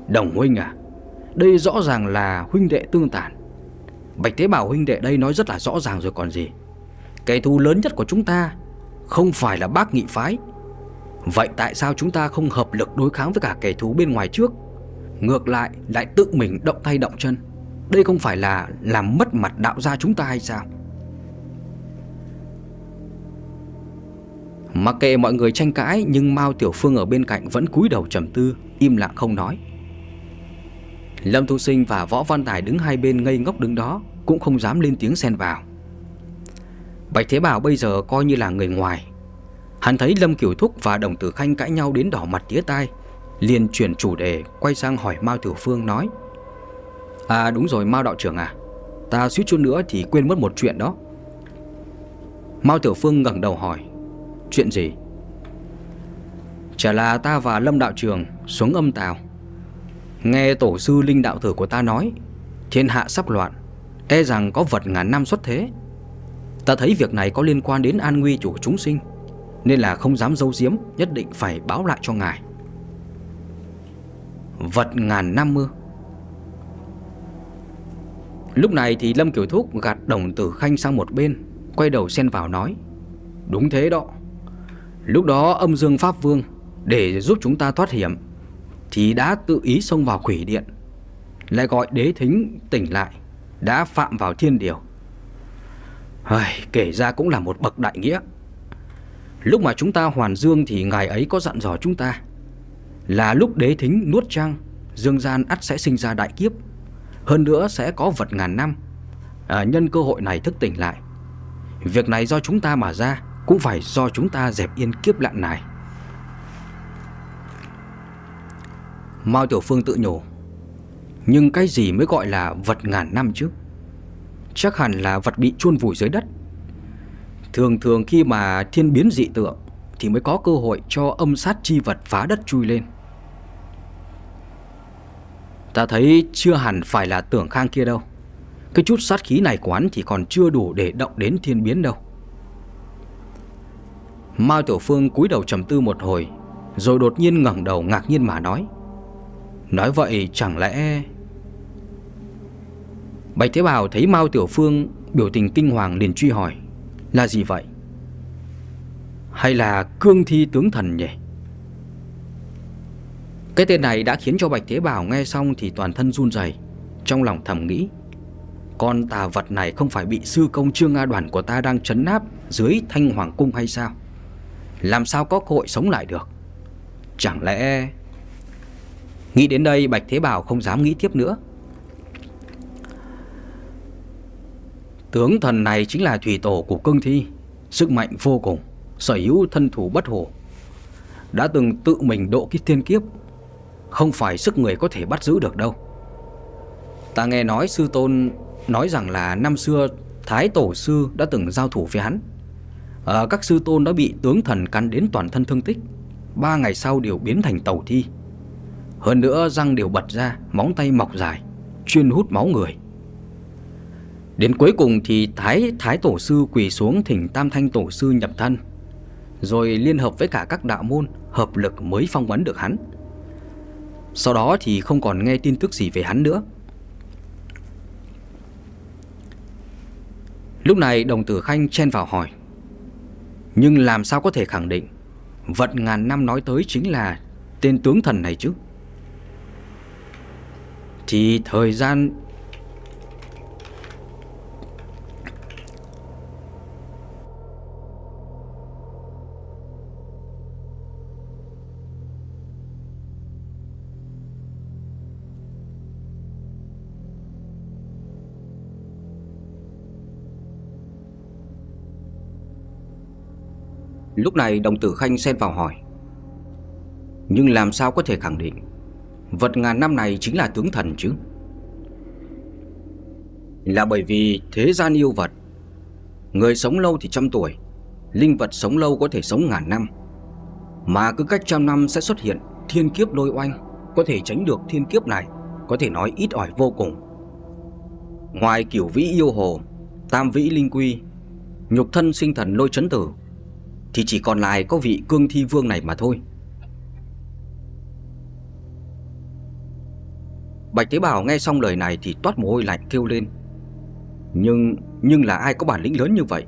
Đồng huynh à Đây rõ ràng là huynh đệ tương tàn. Bạch Thế Bảo huynh đệ đây nói rất là rõ ràng rồi còn gì. Kẻ thù lớn nhất của chúng ta Không phải là bác nghị phái. Vậy tại sao chúng ta không hợp lực đối kháng với cả kẻ thù bên ngoài trước? Ngược lại lại tự mình động tay động chân. Đây không phải là làm mất mặt đạo gia chúng ta hay sao? Mặc kệ mọi người tranh cãi, Nhưng Mao Tiểu Phương ở bên cạnh vẫn cúi đầu trầm tư, Im lặng không nói. Lâm Thu Sinh và Võ Văn Tài đứng hai bên ngây ngốc đứng đó, Cũng không dám lên tiếng xen vào. Bạch Thế Bảo bây giờ coi như là người ngoài. Hắn thấy Lâm Kiểu Thúc và Đồng Tử Khanh cãi nhau đến đỏ mặt tía tai liền chuyển chủ đề Quay sang hỏi Mao Tiểu Phương nói. À đúng rồi, Mao đạo trưởng à. Ta suýt chút nữa thì quên mất một chuyện đó. Mao Tiểu Phương ngẩng đầu hỏi. Chuyện gì? Chả là ta và Lâm đạo trưởng xuống âm tào. Nghe tổ sư linh đạo tử của ta nói, Thiên hạ sắp loạn E rằng có vật ngàn năm xuất thế. Ta thấy việc này có liên quan đến an nguy của chúng sinh, Nên là không dám dâu diếm Nhất định phải báo lại cho ngài. Vật ngàn năm mưa. Lúc này thì Lâm kiểu Thúc gạt đồng tử khanh sang một bên Quay đầu xen vào nói Đúng thế đó. Lúc đó âm dương Pháp Vương Để giúp chúng ta thoát hiểm Thì đã tự ý xông vào quỷ điện Lại gọi đế thính tỉnh lại Đã phạm vào thiên điều. Ai, kể ra cũng là một bậc đại nghĩa. Lúc mà chúng ta hoàn dương thì ngài ấy có dặn dò chúng ta là lúc đế thính nuốt trăng Dương gian ắt sẽ sinh ra đại kiếp Hơn nữa sẽ có vật ngàn năm. À, Nhân cơ hội này thức tỉnh lại. Việc này do chúng ta mà ra Cũng phải do chúng ta dẹp yên kiếp lạn này. Mao Tiểu Phương tự nhủ Nhưng cái gì mới gọi là vật ngàn năm chứ? Chắc hẳn là vật bị chôn vùi dưới đất. Thường thường khi mà thiên biến dị tượng Thì mới có cơ hội cho âm sát chi vật phá đất chui lên. Ta thấy chưa hẳn phải là tưởng khang kia đâu Cái chút sát khí này của hắn thì còn chưa đủ để động đến thiên biến đâu Mao Tiểu Phương cúi đầu trầm tư một hồi, Rồi đột nhiên ngẩng đầu ngạc nhiên mà nói Nói vậy chẳng lẽ Bạch Thế Bảo thấy Mao Tiểu Phương biểu tình kinh hoàng liền truy hỏi, Là gì vậy? Hay là cương thi tướng thần nhỉ? Cái tên này đã khiến cho Bạch Thế Bảo nghe xong thì toàn thân run rẩy, Trong lòng thầm nghĩ Con tà vật này không phải bị sư công trương A đoàn của ta đang trấn áp dưới thanh hoàng cung hay sao? Làm sao có cơ hội sống lại được? Chẳng lẽ... Nghĩ đến đây Bạch Thế Bảo không dám nghĩ tiếp nữa Tướng thần này chính là thủy tổ của cương thi Sức mạnh vô cùng Sở hữu thân thủ bất hổ Đã từng tự mình độ cái thiên kiếp không phải sức người có thể bắt giữ được đâu. Ta nghe nói sư tôn Nói rằng là năm xưa Thái tổ sư đã từng giao thủ với hắn. À, Các sư tôn đã bị tướng thần cắn đến toàn thân thương tích. Ba ngày sau đều biến thành tàu thi. Hơn nữa răng đều bật ra Móng tay mọc dài Chuyên hút máu người. Đến cuối cùng thì Thái Thái Tổ Sư quỳ xuống thỉnh Tam Thanh Tổ Sư nhập thân Rồi liên hợp với cả các đạo môn Hợp lực mới phong vấn được hắn. Sau đó thì không còn nghe tin tức gì về hắn nữa. Lúc này đồng tử Khanh chen vào hỏi, Nhưng làm sao có thể khẳng định Vận ngàn năm nói tới chính là Tên tướng thần này chứ? Thì thời gian Lúc này đồng tử Khanh xen vào hỏi. Nhưng làm sao có thể khẳng định Vật ngàn năm này chính là tướng thần chứ? Là bởi vì thế gian yêu vật, Người sống lâu thì trăm tuổi, Linh vật sống lâu có thể sống ngàn năm. Mà cứ cách trăm năm sẽ xuất hiện Thiên kiếp lôi oanh, Có thể tránh được thiên kiếp này, Có thể nói ít ỏi vô cùng. Ngoài kiểu vĩ yêu hồ, Tam vĩ linh quy, Nhục thân sinh thần lôi chấn tử thì chỉ còn lại có vị cương thi vương này mà thôi. Bạch Tế Bảo nghe xong lời này thì toát mồ hôi lạnh kêu lên. Nhưng nhưng là ai có bản lĩnh lớn như vậy?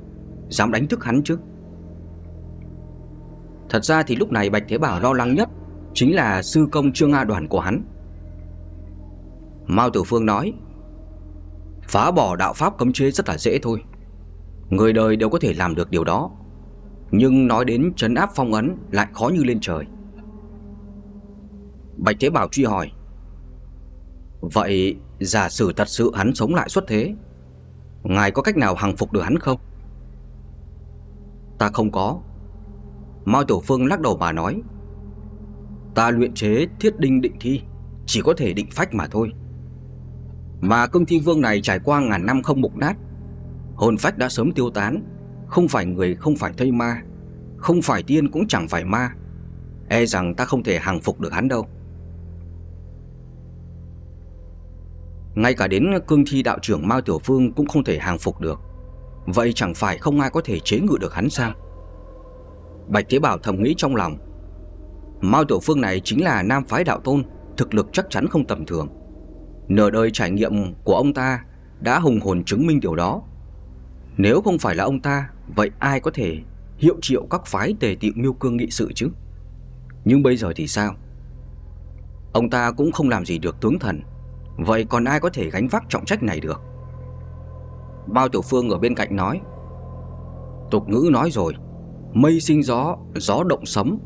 Dám đánh thức hắn chứ? Thật ra thì lúc này Bạch Thế Bảo lo lắng nhất Chính là sư công Trương A đoàn của hắn. Mao Tử Phương nói, Phá bỏ đạo pháp cấm chế rất là dễ thôi. Người đời đều có thể làm được điều đó nhưng nói đến trấn áp phong ấn lại khó như lên trời. Bạch Thế Bảo truy hỏi, Vậy giả sử thật sự hắn sống lại xuất thế, Ngài có cách nào hằng phục được hắn không? Ta không có. Mao Tiểu Phương lắc đầu mà nói, Ta luyện chế thiết đinh định thi, Chỉ có thể định phách mà thôi. Mà công thi vương này trải qua ngàn năm không mục nát, Hồn phách đã sớm tiêu tán không phải người không phải thây ma, Không phải tiên cũng chẳng phải ma. E rằng ta không thể hàng phục được hắn đâu. Ngay cả đến cương thi đạo trưởng Mao Tiểu Phương cũng không thể hàng phục được. Vậy chẳng phải không ai có thể chế ngự được hắn sao? Bạch Thế Bảo thầm nghĩ trong lòng. Mao Tiểu Phương này chính là nam phái đạo tôn, Thực lực chắc chắn không tầm thường. Nửa đời trải nghiệm của ông ta Đã hùng hồn chứng minh điều đó. Nếu không phải là ông ta Vậy ai có thể hiệu triệu các phái tề tiệu miêu cương nghị sự chứ? Nhưng bây giờ thì sao? Ông ta cũng không làm gì được tướng thần. Vậy còn ai có thể gánh vác trọng trách này được? Bao Tiểu Phương ở bên cạnh nói. Tục ngữ nói rồi Mây sinh gió, gió động sấm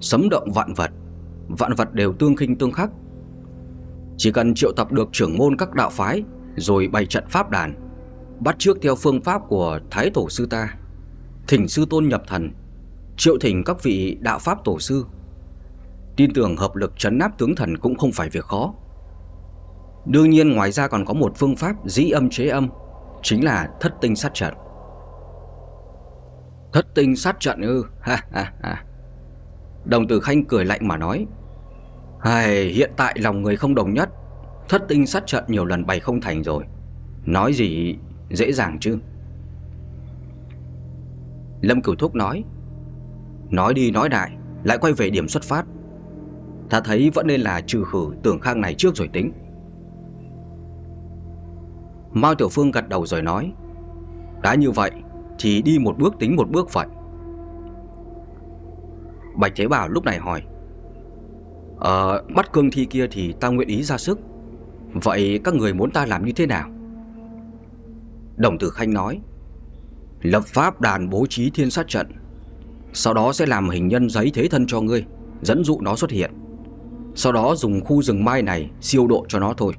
Sấm động vạn vật. Vạn vật đều tương khinh tương khắc. Chỉ cần triệu tập được trưởng môn các đạo phái Rồi bày trận pháp đàn Bắt trước theo phương pháp của Thái Tổ Sư ta. Thỉnh Sư Tôn nhập thần Triệu thỉnh các vị đạo pháp tổ sư. Tin tưởng hợp lực trấn áp tướng thần cũng không phải việc khó. Đương nhiên ngoài ra còn có một phương pháp dĩ âm chế âm Chính là thất tinh sát trận. Thất tinh sát trận ư? Ha ha ha. Đồng tử khanh cười lạnh mà nói Hài, Hiện tại lòng người không đồng nhất. Thất tinh sát trận nhiều lần bày không thành rồi. Nói gì dễ dàng chứ? Lâm Cửu Thúc nói Nói đi nói đại Lại quay về điểm xuất phát. Ta thấy vẫn nên là trừ khử tưởng khang này trước rồi tính. Mao Tiểu Phương gật đầu rồi nói, Đã như vậy Thì đi một bước tính một bước vậy. Bạch Thế Bảo lúc này hỏi Ờ bắt cương thi kia thì ta nguyện ý ra sức. Vậy các người muốn ta làm như thế nào? Đồng tử Khanh nói, Lập pháp đàn bố trí thiên sát trận, Sau đó sẽ làm hình nhân giấy thế thân cho ngươi, Dẫn dụ nó xuất hiện. Sau đó dùng khu rừng mai này siêu độ cho nó thôi.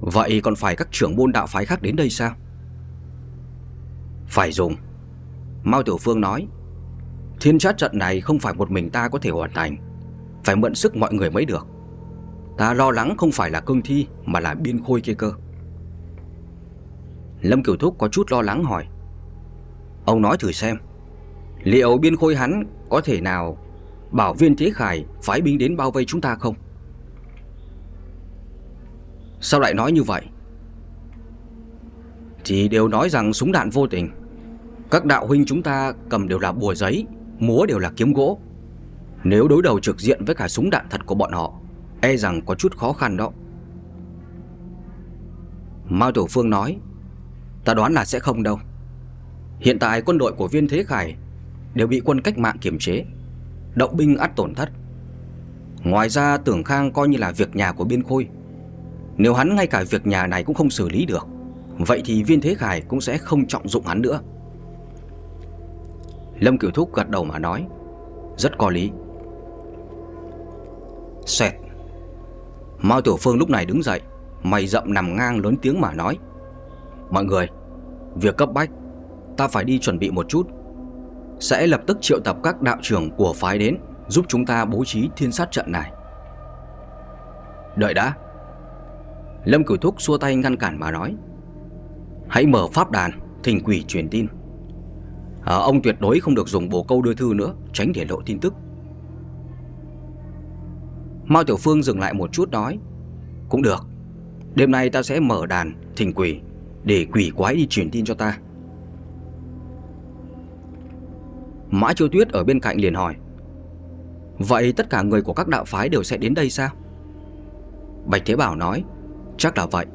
Vậy còn phải các trưởng môn đạo phái khác đến đây sao? Phải dùng. Mao Tiểu Phương nói, Thiên sát trận này không phải một mình ta có thể hoàn thành, Phải mượn sức mọi người mới được. Ta lo lắng không phải là cương thi Mà là biên khôi kia cơ. Lâm Kiều Thúc có chút lo lắng hỏi. Ông nói thử xem, Liệu biên khôi hắn có thể nào Bảo viên thế khải Phái binh đến bao vây chúng ta không? Sao lại nói như vậy? Thì đều nói rằng súng đạn vô tình. Các đạo huynh chúng ta cầm đều là bùa giấy, Múa đều là kiếm gỗ. Nếu đối đầu trực diện với cả súng đạn thật của bọn họ E rằng có chút khó khăn đó. Mao Tiểu Phương nói Ta đoán là sẽ không đâu. Hiện tại quân đội của viên thế khải Đều bị quân cách mạng kiểm chế, Động binh ắt tổn thất. Ngoài ra, tưởng khang coi như là việc nhà của biên khôi. Nếu hắn ngay cả việc nhà này cũng không xử lý được, Vậy thì viên thế khải cũng sẽ không trọng dụng hắn nữa. Lâm Kiều Thúc gật đầu mà nói, Rất có lý. Xoẹt Mao Tiểu Phương lúc này đứng dậy, Mày rậm nằm ngang lớn tiếng mà nói Mọi người Việc cấp bách Ta phải đi chuẩn bị một chút. Sẽ lập tức triệu tập các đạo trưởng của phái đến Giúp chúng ta bố trí thiên sát trận này. Đợi đã. Lâm Cửu Thúc xua tay ngăn cản mà nói. Hãy mở pháp đàn Thỉnh quỷ truyền tin. À, Ông tuyệt đối không được dùng bồ câu đưa thư nữa Tránh để lộ tin tức. Mao Tiểu Phương dừng lại một chút nói. Cũng được Đêm nay ta sẽ mở đàn thỉnh quỷ để quỷ quái đi truyền tin cho ta Mã Chiêu Tuyết ở bên cạnh liền hỏi, Vậy tất cả người của các đạo phái đều sẽ đến đây sao? Bạch Thế Bảo nói, Chắc là vậy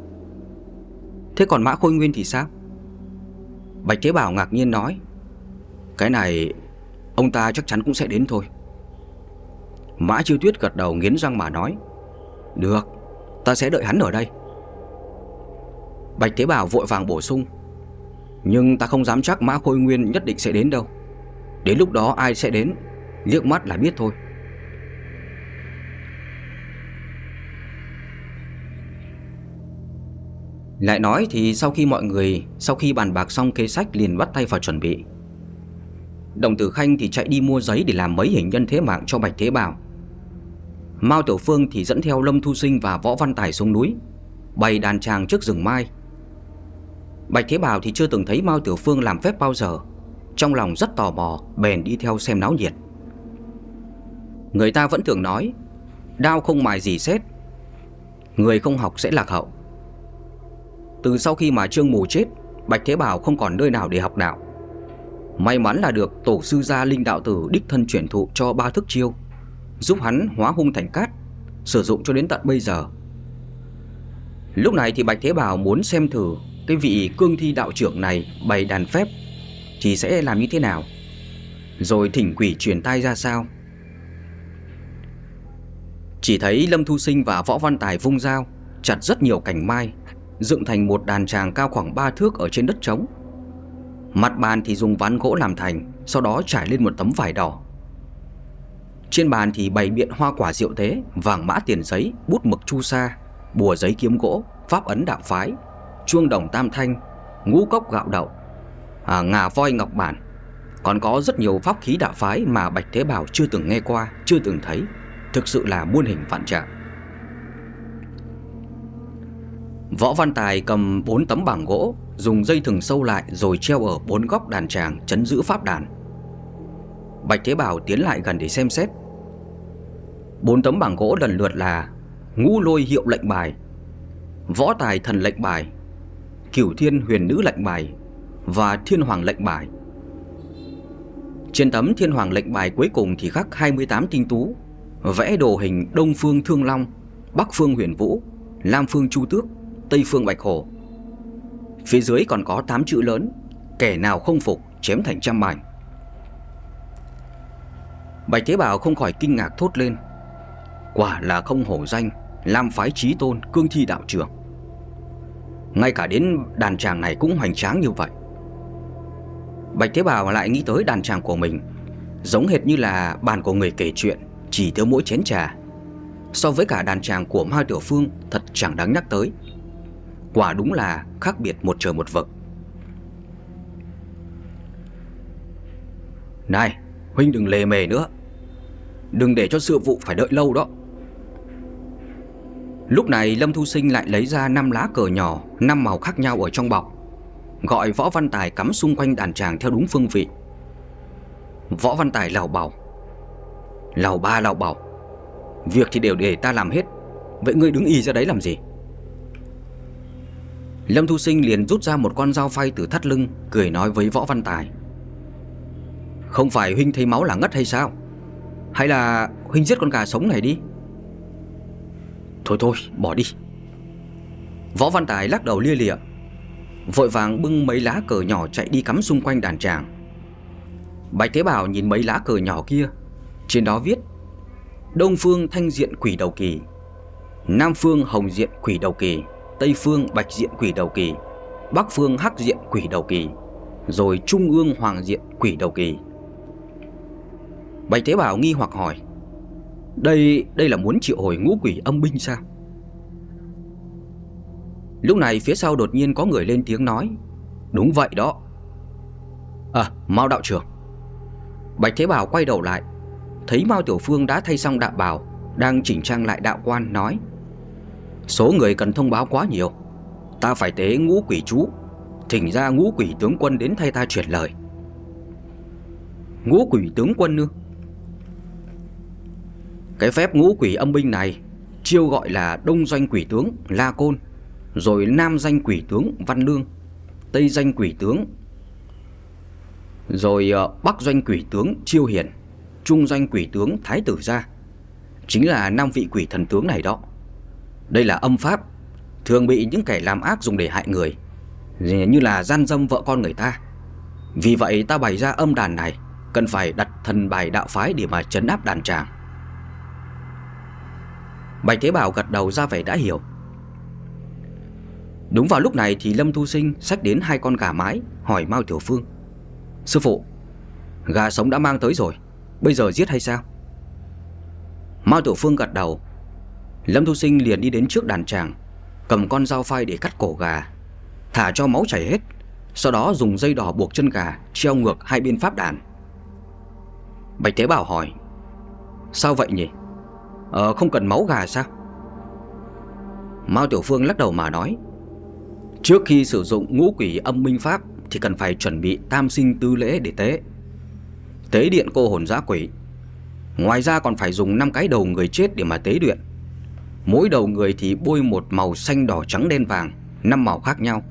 Thế còn Mã Khôi Nguyên thì sao? Bạch Thế Bảo ngạc nhiên nói, Cái này Ông ta chắc chắn cũng sẽ đến thôi Mã Chiêu Tuyết gật đầu nghiến răng mà nói, Được, Ta sẽ đợi hắn ở đây Bạch Thế Bảo vội vàng bổ sung. Nhưng ta không dám chắc Mã Khôi Nguyên nhất định sẽ đến đâu. Đến lúc đó ai sẽ đến, Liếc mắt là biết thôi. Lại nói thì sau khi mọi người, Sau khi bàn bạc xong kế sách liền bắt tay vào chuẩn bị. Đồng tử Khanh thì chạy đi mua giấy Để làm mấy hình nhân thế mạng cho Bạch Thế Bảo. Mao Tiểu Phương thì dẫn theo Lâm Thu Sinh và Võ Văn Tài xuống núi, Bày đàn tràng trước rừng mai. Bạch Thế Bảo thì chưa từng thấy Mao Tiểu Phương làm phép bao giờ. Trong lòng rất tò mò, Bèn đi theo xem náo nhiệt. Người ta vẫn thường nói, Đao không mài gì xét, Người không học sẽ lạc hậu. Từ sau khi mà Trương Mù chết, Bạch Thế Bảo không còn nơi nào để học đạo. May mắn là được tổ sư gia Linh Đạo Tử đích thân chuyển thụ cho ba thức chiêu, Giúp hắn hóa hung thành cát, Sử dụng cho đến tận bây giờ. Lúc này thì Bạch Thế Bảo muốn xem thử cái vị cương thi đạo trưởng này bày đàn phép thì sẽ làm như thế nào? Rồi thỉnh quỷ truyền tai ra sao? Chỉ thấy Lâm Thu Sinh và Võ Văn Tài vung dao, chặt rất nhiều cành mai, dựng thành một đàn tràng cao khoảng 3 thước ở trên đất trống. Mặt bàn thì dùng ván gỗ làm thành Sau đó trải lên một tấm vải đỏ Trên bàn thì bày biện hoa quả diệu tế Vàng mã tiền giấy Bút mực chu sa Bùa giấy kiếm gỗ Pháp ấn đạo phái Chuông đồng tam thanh Ngũ cốc gạo đậu à, Ngà voi ngọc bản. Còn có rất nhiều pháp khí đạo phái Mà Bạch Thế Bảo chưa từng nghe qua Chưa từng thấy. Thực sự là muôn hình vạn trạng. Võ Văn Tài cầm bốn tấm bảng gỗ Dùng dây thừng sâu lại rồi treo ở bốn góc đàn tràng chấn giữ pháp đàn. Bạch Thế Bảo tiến lại gần để xem xét. Bốn tấm bảng gỗ lần lượt là Ngũ lôi hiệu lệnh bài Võ tài thần lệnh bài Cửu thiên huyền nữ lệnh bài Và thiên hoàng lệnh bài. Trên tấm thiên hoàng lệnh bài cuối cùng thì khắc 28 tinh tú, Vẽ đồ hình Đông Phương Thương Long, Bắc Phương Huyền Vũ Lam Phương Chu Tước, Tây Phương Bạch Hổ Phía dưới còn có 8 chữ lớn, Kẻ nào không phục, chém thành trăm mảnh. Bạch Thế Bảo không khỏi kinh ngạc thốt lên, Quả là không hổ danh, Lam phái trí tôn, cương thi đạo trưởng. Ngay cả đến đàn tràng này cũng hoành tráng như vậy. Bạch Thế Bảo lại nghĩ tới đàn tràng của mình, Giống hệt như là bàn của người kể chuyện, Chỉ thiếu mỗi chén trà. So với cả đàn tràng của Mai Tiểu Phương, Thật chẳng đáng nhắc tới. Quả đúng là khác biệt một trời một vực. Này, Huynh đừng lề mề nữa. Đừng để cho sự vụ phải đợi lâu đó. Lúc này Lâm Thu Sinh lại lấy ra 5 lá cờ nhỏ, năm màu khác nhau ở trong bọc. Gọi Võ Văn Tài cắm xung quanh đàn tràng theo đúng phương vị. Võ Văn Tài lào bảo Lào ba lào bảo Việc thì đều để ta làm hết. Vậy ngươi đứng y ra đấy làm gì? Lâm Thu Sinh liền rút ra một con dao phay từ thắt lưng, Cười nói với Võ Văn Tài. Không phải huynh thấy máu là ngất hay sao? Hay là huynh giết con gà sống này đi? Thôi thôi, bỏ đi. Võ Văn Tài lắc đầu lia lịa, Vội vàng bưng mấy lá cờ nhỏ chạy đi cắm xung quanh đàn tràng Bạch Thế Bảo nhìn mấy lá cờ nhỏ kia, Trên đó viết, Đông phương thanh diện quỷ đầu kỳ, Nam phương hồng diện quỷ đầu kỳ, Tây phương bạch diện quỷ đầu kỳ, Bắc phương hắc diện quỷ đầu kỳ, Rồi trung ương hoàng diện quỷ đầu kỳ. Bạch Thế Bảo nghi hoặc hỏi đây đây là muốn triệu hồi ngũ quỷ âm binh sao? Lúc này phía sau đột nhiên có người lên tiếng nói. Đúng vậy đó. À Mao đạo trưởng. Bạch Thế Bảo quay đầu lại. Thấy Mao Tiểu Phương đã thay xong đạo bào, Đang chỉnh trang lại đạo quan, nói. Số người cần thông báo quá nhiều. Ta phải tế ngũ quỷ chú. Thỉnh ra ngũ quỷ tướng quân đến thay ta chuyển lời. Ngũ quỷ tướng quân nữa cái phép ngũ quỷ âm binh này Chiêu gọi là đông doanh quỷ tướng La Côn, Rồi nam danh quỷ tướng Văn Lương, Tây danh quỷ tướng, Rồi ờ, bắc doanh quỷ tướng Chiêu Hiền, Trung doanh quỷ tướng Thái Tử Gia. Chính là năm vị quỷ thần tướng này đó. Đây là âm pháp Thường bị những kẻ làm ác dùng để hại người Như là gian dâm vợ con người ta. Vì vậy ta bày ra âm đàn này Cần phải đặt thần bài đạo phái để mà chấn áp đàn tràng. Bạch Thế Bảo gật đầu ra vẻ đã hiểu. Đúng vào lúc này thì Lâm Thu Sinh xách đến hai con gà mái, Hỏi Mao Tiểu Phương. Sư phụ, Gà sống đã mang tới rồi, Bây giờ giết hay sao? Mao Tiểu Phương gật đầu. Lâm Thu Sinh liền đi đến trước đàn tràng Cầm con dao phai để cắt cổ gà, Thả cho máu chảy hết, Sau đó dùng dây đỏ buộc chân gà, Treo ngược hai bên pháp đàn. Bạch Thế Bảo hỏi, Sao vậy nhỉ? Ờ không cần máu gà sao? Mao Tiểu Phương lắc đầu mà nói, Trước khi sử dụng ngũ quỷ âm minh pháp Thì cần phải chuẩn bị tam sinh tư lễ để tế. Tế điện cô hồn giã quỷ. Ngoài ra còn phải dùng 5 cái đầu người chết để mà tế điện Mỗi đầu người thì bôi một màu xanh đỏ trắng đen vàng, năm màu khác nhau.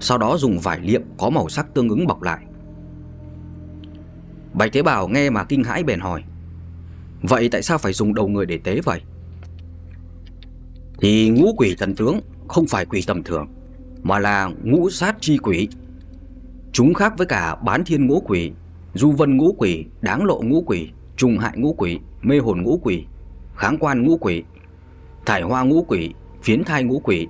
Sau đó dùng vải liệm có màu sắc tương ứng bọc lại. Bạch Thế Bảo nghe mà kinh hãi bèn hỏi Vậy tại sao phải dùng đầu người để tế vậy? Thì ngũ quỷ thần tướng không phải quỷ tầm thường Mà là ngũ sát chi quỷ Chúng khác với cả bán thiên ngũ quỷ Du vân ngũ quỷ, đáng lộ ngũ quỷ Trùng hại ngũ quỷ, mê hồn ngũ quỷ Kháng quan ngũ quỷ Thải hoa ngũ quỷ, phiến thai ngũ quỷ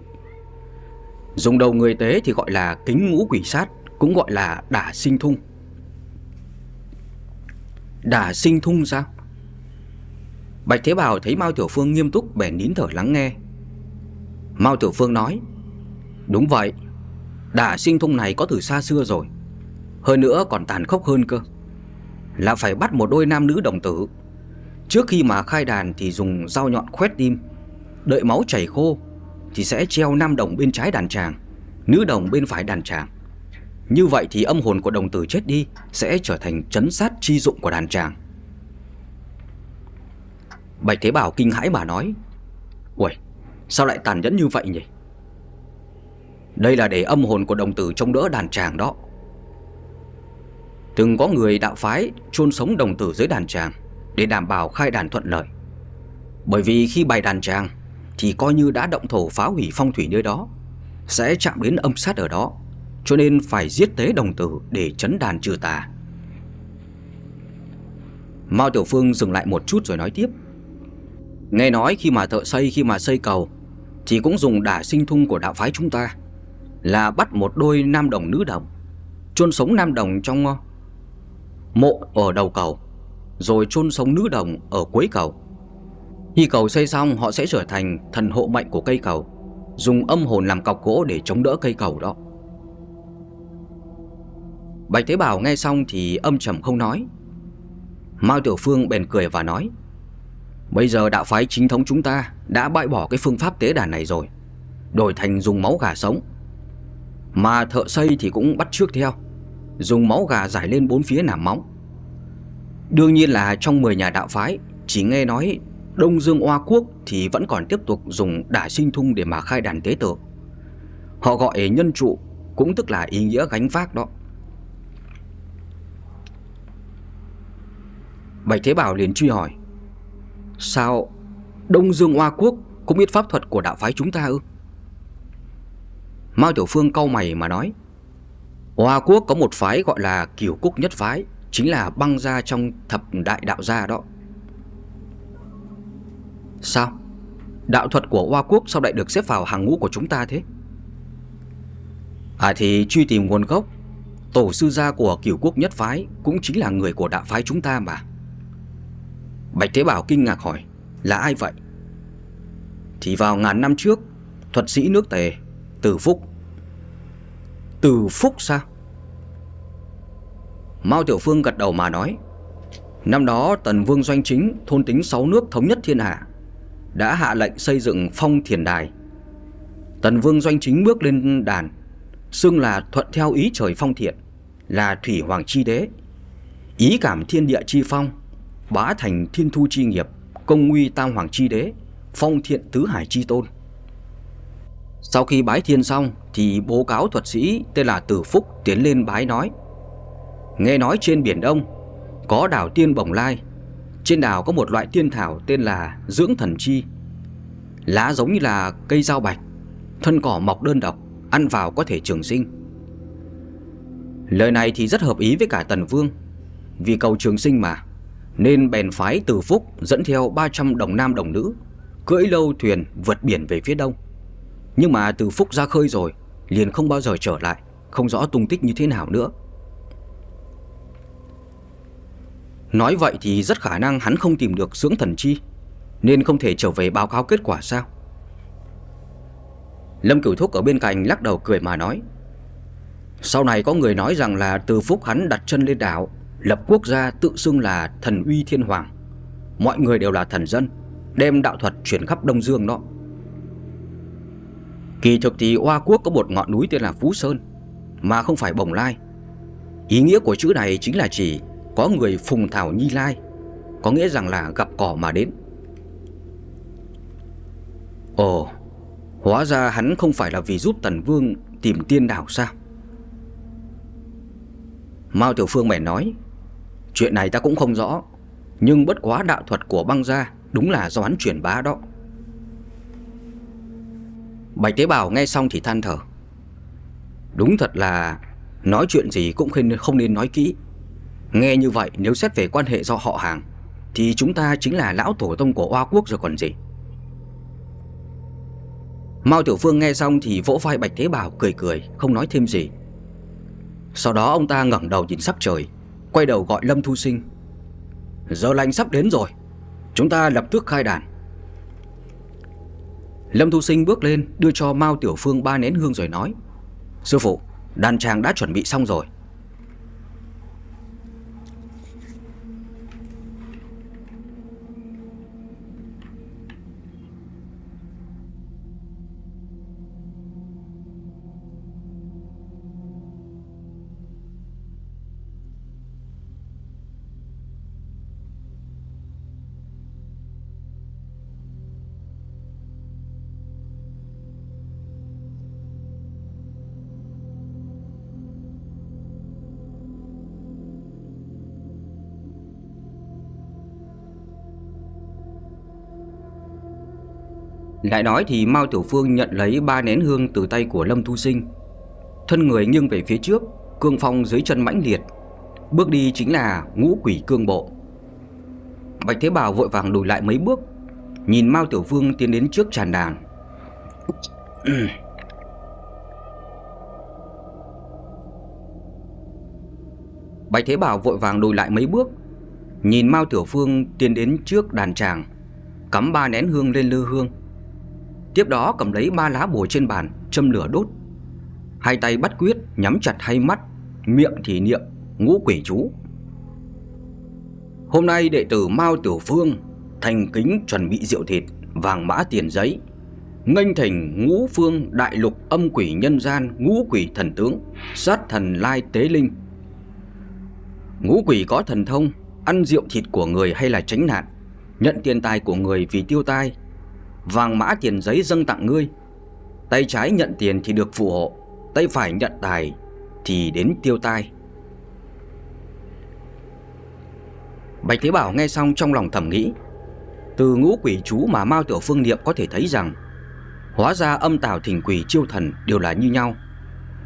Dùng đầu người tế thì gọi là kính ngũ quỷ sát cũng gọi là đả sinh thung. Đả sinh thung sao? Bạch Thế Bảo thấy Mao Tiểu Phương nghiêm túc bèn nín thở lắng nghe. Mao Tiểu Phương nói, đúng vậy, đả sinh thông này có từ xa xưa rồi. Hơn nữa còn tàn khốc hơn cơ. Là phải bắt một đôi nam nữ đồng tử. Trước khi mà khai đàn thì dùng dao nhọn khoét tim, đợi máu chảy khô thì sẽ treo nam đồng bên trái đàn tràng, nữ đồng bên phải đàn tràng. Như vậy thì âm hồn của đồng tử chết đi sẽ trở thành chấn sát chi dụng của đàn tràng. Bạch Thế Bảo kinh hãi mà nói Uầy, sao lại tàn nhẫn như vậy nhỉ? Đây là để âm hồn của đồng tử chống đỡ đàn tràng đó. Từng có người đạo phái chôn sống đồng tử dưới đàn tràng Để đảm bảo khai đàn thuận lợi. Bởi vì khi bày đàn tràng Thì coi như đã động thổ phá hủy phong thủy nơi đó Sẽ chạm đến âm sát ở đó Cho nên phải giết tế đồng tử để chấn đàn trừ tà. Mao Tiểu Phương dừng lại một chút rồi nói tiếp Nghe nói khi mà thợ xây, khi mà xây cầu Thì cũng dùng đả sinh thung của đạo phái chúng ta, Là bắt một đôi nam đồng nữ đồng, chôn sống nam đồng trong mộ ở đầu cầu, Rồi chôn sống nữ đồng ở cuối cầu. Khi cầu xây xong, họ sẽ trở thành thần hộ mệnh của cây cầu, Dùng âm hồn làm cọc gỗ để chống đỡ cây cầu đó. Bạch Thế Bảo nghe xong thì âm trầm không nói. Mao Tiểu Phương bèn cười và nói Bây giờ đạo phái chính thống chúng ta đã bãi bỏ cái phương pháp tế đàn này rồi, Đổi thành dùng máu gà sống. Mà thợ xây thì cũng bắt trước theo, Dùng máu gà giải lên bốn phía nảm móng. Đương nhiên là trong 10 nhà đạo phái, Chỉ nghe nói Đông Dương oa Quốc thì vẫn còn tiếp tục dùng đả sinh thung để mà khai đàn tế tử Họ gọi nhân trụ cũng tức là ý nghĩa gánh vác đó. Bạch Thế Bảo liền truy hỏi Sao Đông Dương Hoa Quốc cũng biết pháp thuật của đạo phái chúng ta ư? Mao Tiểu Phương cau mày mà nói, Hoa Quốc có một phái gọi là Kiều Cúc Nhất Phái, Chính là băng gia trong thập đại đạo gia đó. Sao? Đạo thuật của Hoa Quốc sao lại được xếp vào hàng ngũ của chúng ta thế? À thì truy tìm nguồn gốc, Tổ sư gia của Kiều Quốc Nhất Phái Cũng chính là người của đạo phái chúng ta mà. Bạch Thế Bảo kinh ngạc hỏi, Là ai vậy? Thì vào ngàn năm trước, Thuật sĩ nước Tề, Từ Phúc. Từ Phúc sao? Mao Tiểu Phương gật đầu mà nói, Năm đó, Tần Vương Doanh Chính, Thôn tính sáu nước thống nhất thiên hạ, Đã hạ lệnh xây dựng phong thiền đài. Tần Vương Doanh Chính bước lên đàn, Xưng là thuận theo ý trời phong thiện, Là Thủy Hoàng Chi Đế, Ý cảm thiên địa chi phong bá thành thiên thu chi nghiệp, công nguy tam hoàng chi đế, phong thiện tứ hải chi tôn. Sau khi bái thiên xong thì bố cáo thuật sĩ tên là Tử Phúc tiến lên bái nói Nghe nói trên biển Đông có đảo tiên bồng lai Trên đảo có một loại tiên thảo tên là dưỡng thần chi. Lá giống như là cây dao bạch Thân cỏ mọc đơn độc Ăn vào có thể trường sinh. Lời này thì rất hợp ý với cả Tần Vương Vì cầu trường sinh mà nên bèn phái từ Phúc dẫn theo 300 đồng nam đồng nữ, Cưỡi lâu thuyền vượt biển về phía đông. Nhưng mà từ Phúc ra khơi rồi, Liền không bao giờ trở lại, Không rõ tung tích như thế nào nữa. Nói vậy thì rất khả năng hắn không tìm được dưỡng thần chi, Nên không thể trở về báo cáo kết quả sao? Lâm Cửu Thúc ở bên cạnh lắc đầu cười mà nói, Sau này có người nói rằng là từ phúc hắn đặt chân lên đảo Lập quốc gia tự xưng là thần uy thiên hoàng. Mọi người đều là thần dân, Đem đạo thuật chuyển khắp Đông Dương đó. Kỳ thực thì Hoa Quốc có một ngọn núi tên là Phú Sơn, Mà không phải Bồng Lai. Ý nghĩa của chữ này chính là chỉ Có người phùng thảo nhi lai, Có nghĩa rằng là gặp cỏ mà đến. Ồ, Hóa ra hắn không phải là vì giúp Tần Vương tìm tiên đảo sao? Mao Tiểu Phương mẹ nói Chuyện này ta cũng không rõ, Nhưng bất quá đạo thuật của băng gia Đúng là do hắn truyền bá đó. Bạch Tế Bảo nghe xong thì than thở. Đúng thật là Nói chuyện gì cũng không nên nói kỹ. Nghe như vậy, nếu xét về quan hệ do họ hàng, Thì chúng ta chính là lão tổ tông của Hoa Quốc rồi còn gì. Mao Tiểu Phương nghe xong thì vỗ vai Bạch Thế Bảo cười cười, Không nói thêm gì. Sau đó ông ta ngẩng đầu nhìn sắc trời. Quay đầu gọi Lâm Thu Sinh. Giờ lành sắp đến rồi, Chúng ta lập tức khai đàn. Lâm Thu Sinh bước lên, Đưa cho Mao Tiểu Phương ba nén hương rồi nói, Sư phụ, Đàn tràng đã chuẩn bị xong rồi. Lại nói thì Mao Tiểu Phương nhận lấy ba nén hương từ tay của Lâm Thu Sinh. Thân người nghiêng về phía trước, Cương phong dưới chân mãnh liệt. Bước đi chính là ngũ quỷ cương bộ. Bạch Thế Bảo vội vàng lùi lại mấy bước, Nhìn Mao Tiểu Phương tiến đến trước tràn đàn Bạch Thế Bảo vội vàng lùi lại mấy bước, Nhìn Mao Tiểu Phương tiến đến trước đàn tràng, Cắm ba nén hương lên lư hương. Tiếp đó cầm lấy ba lá bùa trên bàn, Châm lửa đốt. Hai tay bắt quyết, nhắm chặt hai mắt, Miệng thì niệm, ngũ quỷ chú. Hôm nay đệ tử Mao Tiểu Phương Thành kính chuẩn bị rượu thịt, Vàng mã tiền giấy, Nghênh thành ngũ phương đại lục âm quỷ nhân gian, Ngũ quỷ thần tướng, Sát thần lai tế linh. Ngũ quỷ có thần thông, Ăn rượu thịt của người hay là tránh nạn, Nhận tiền tài của người vì tiêu tai Vàng mã tiền giấy dâng tặng ngươi. Tay trái nhận tiền thì được phù hộ, Tay phải nhận tài Thì đến tiêu tai. Bạch Thế Bảo nghe xong trong lòng thầm nghĩ, Từ ngũ quỷ chú mà Mao Tiểu Phương Niệm có thể thấy rằng, Hóa ra âm tào thỉnh quỷ chiêu thần đều là như nhau,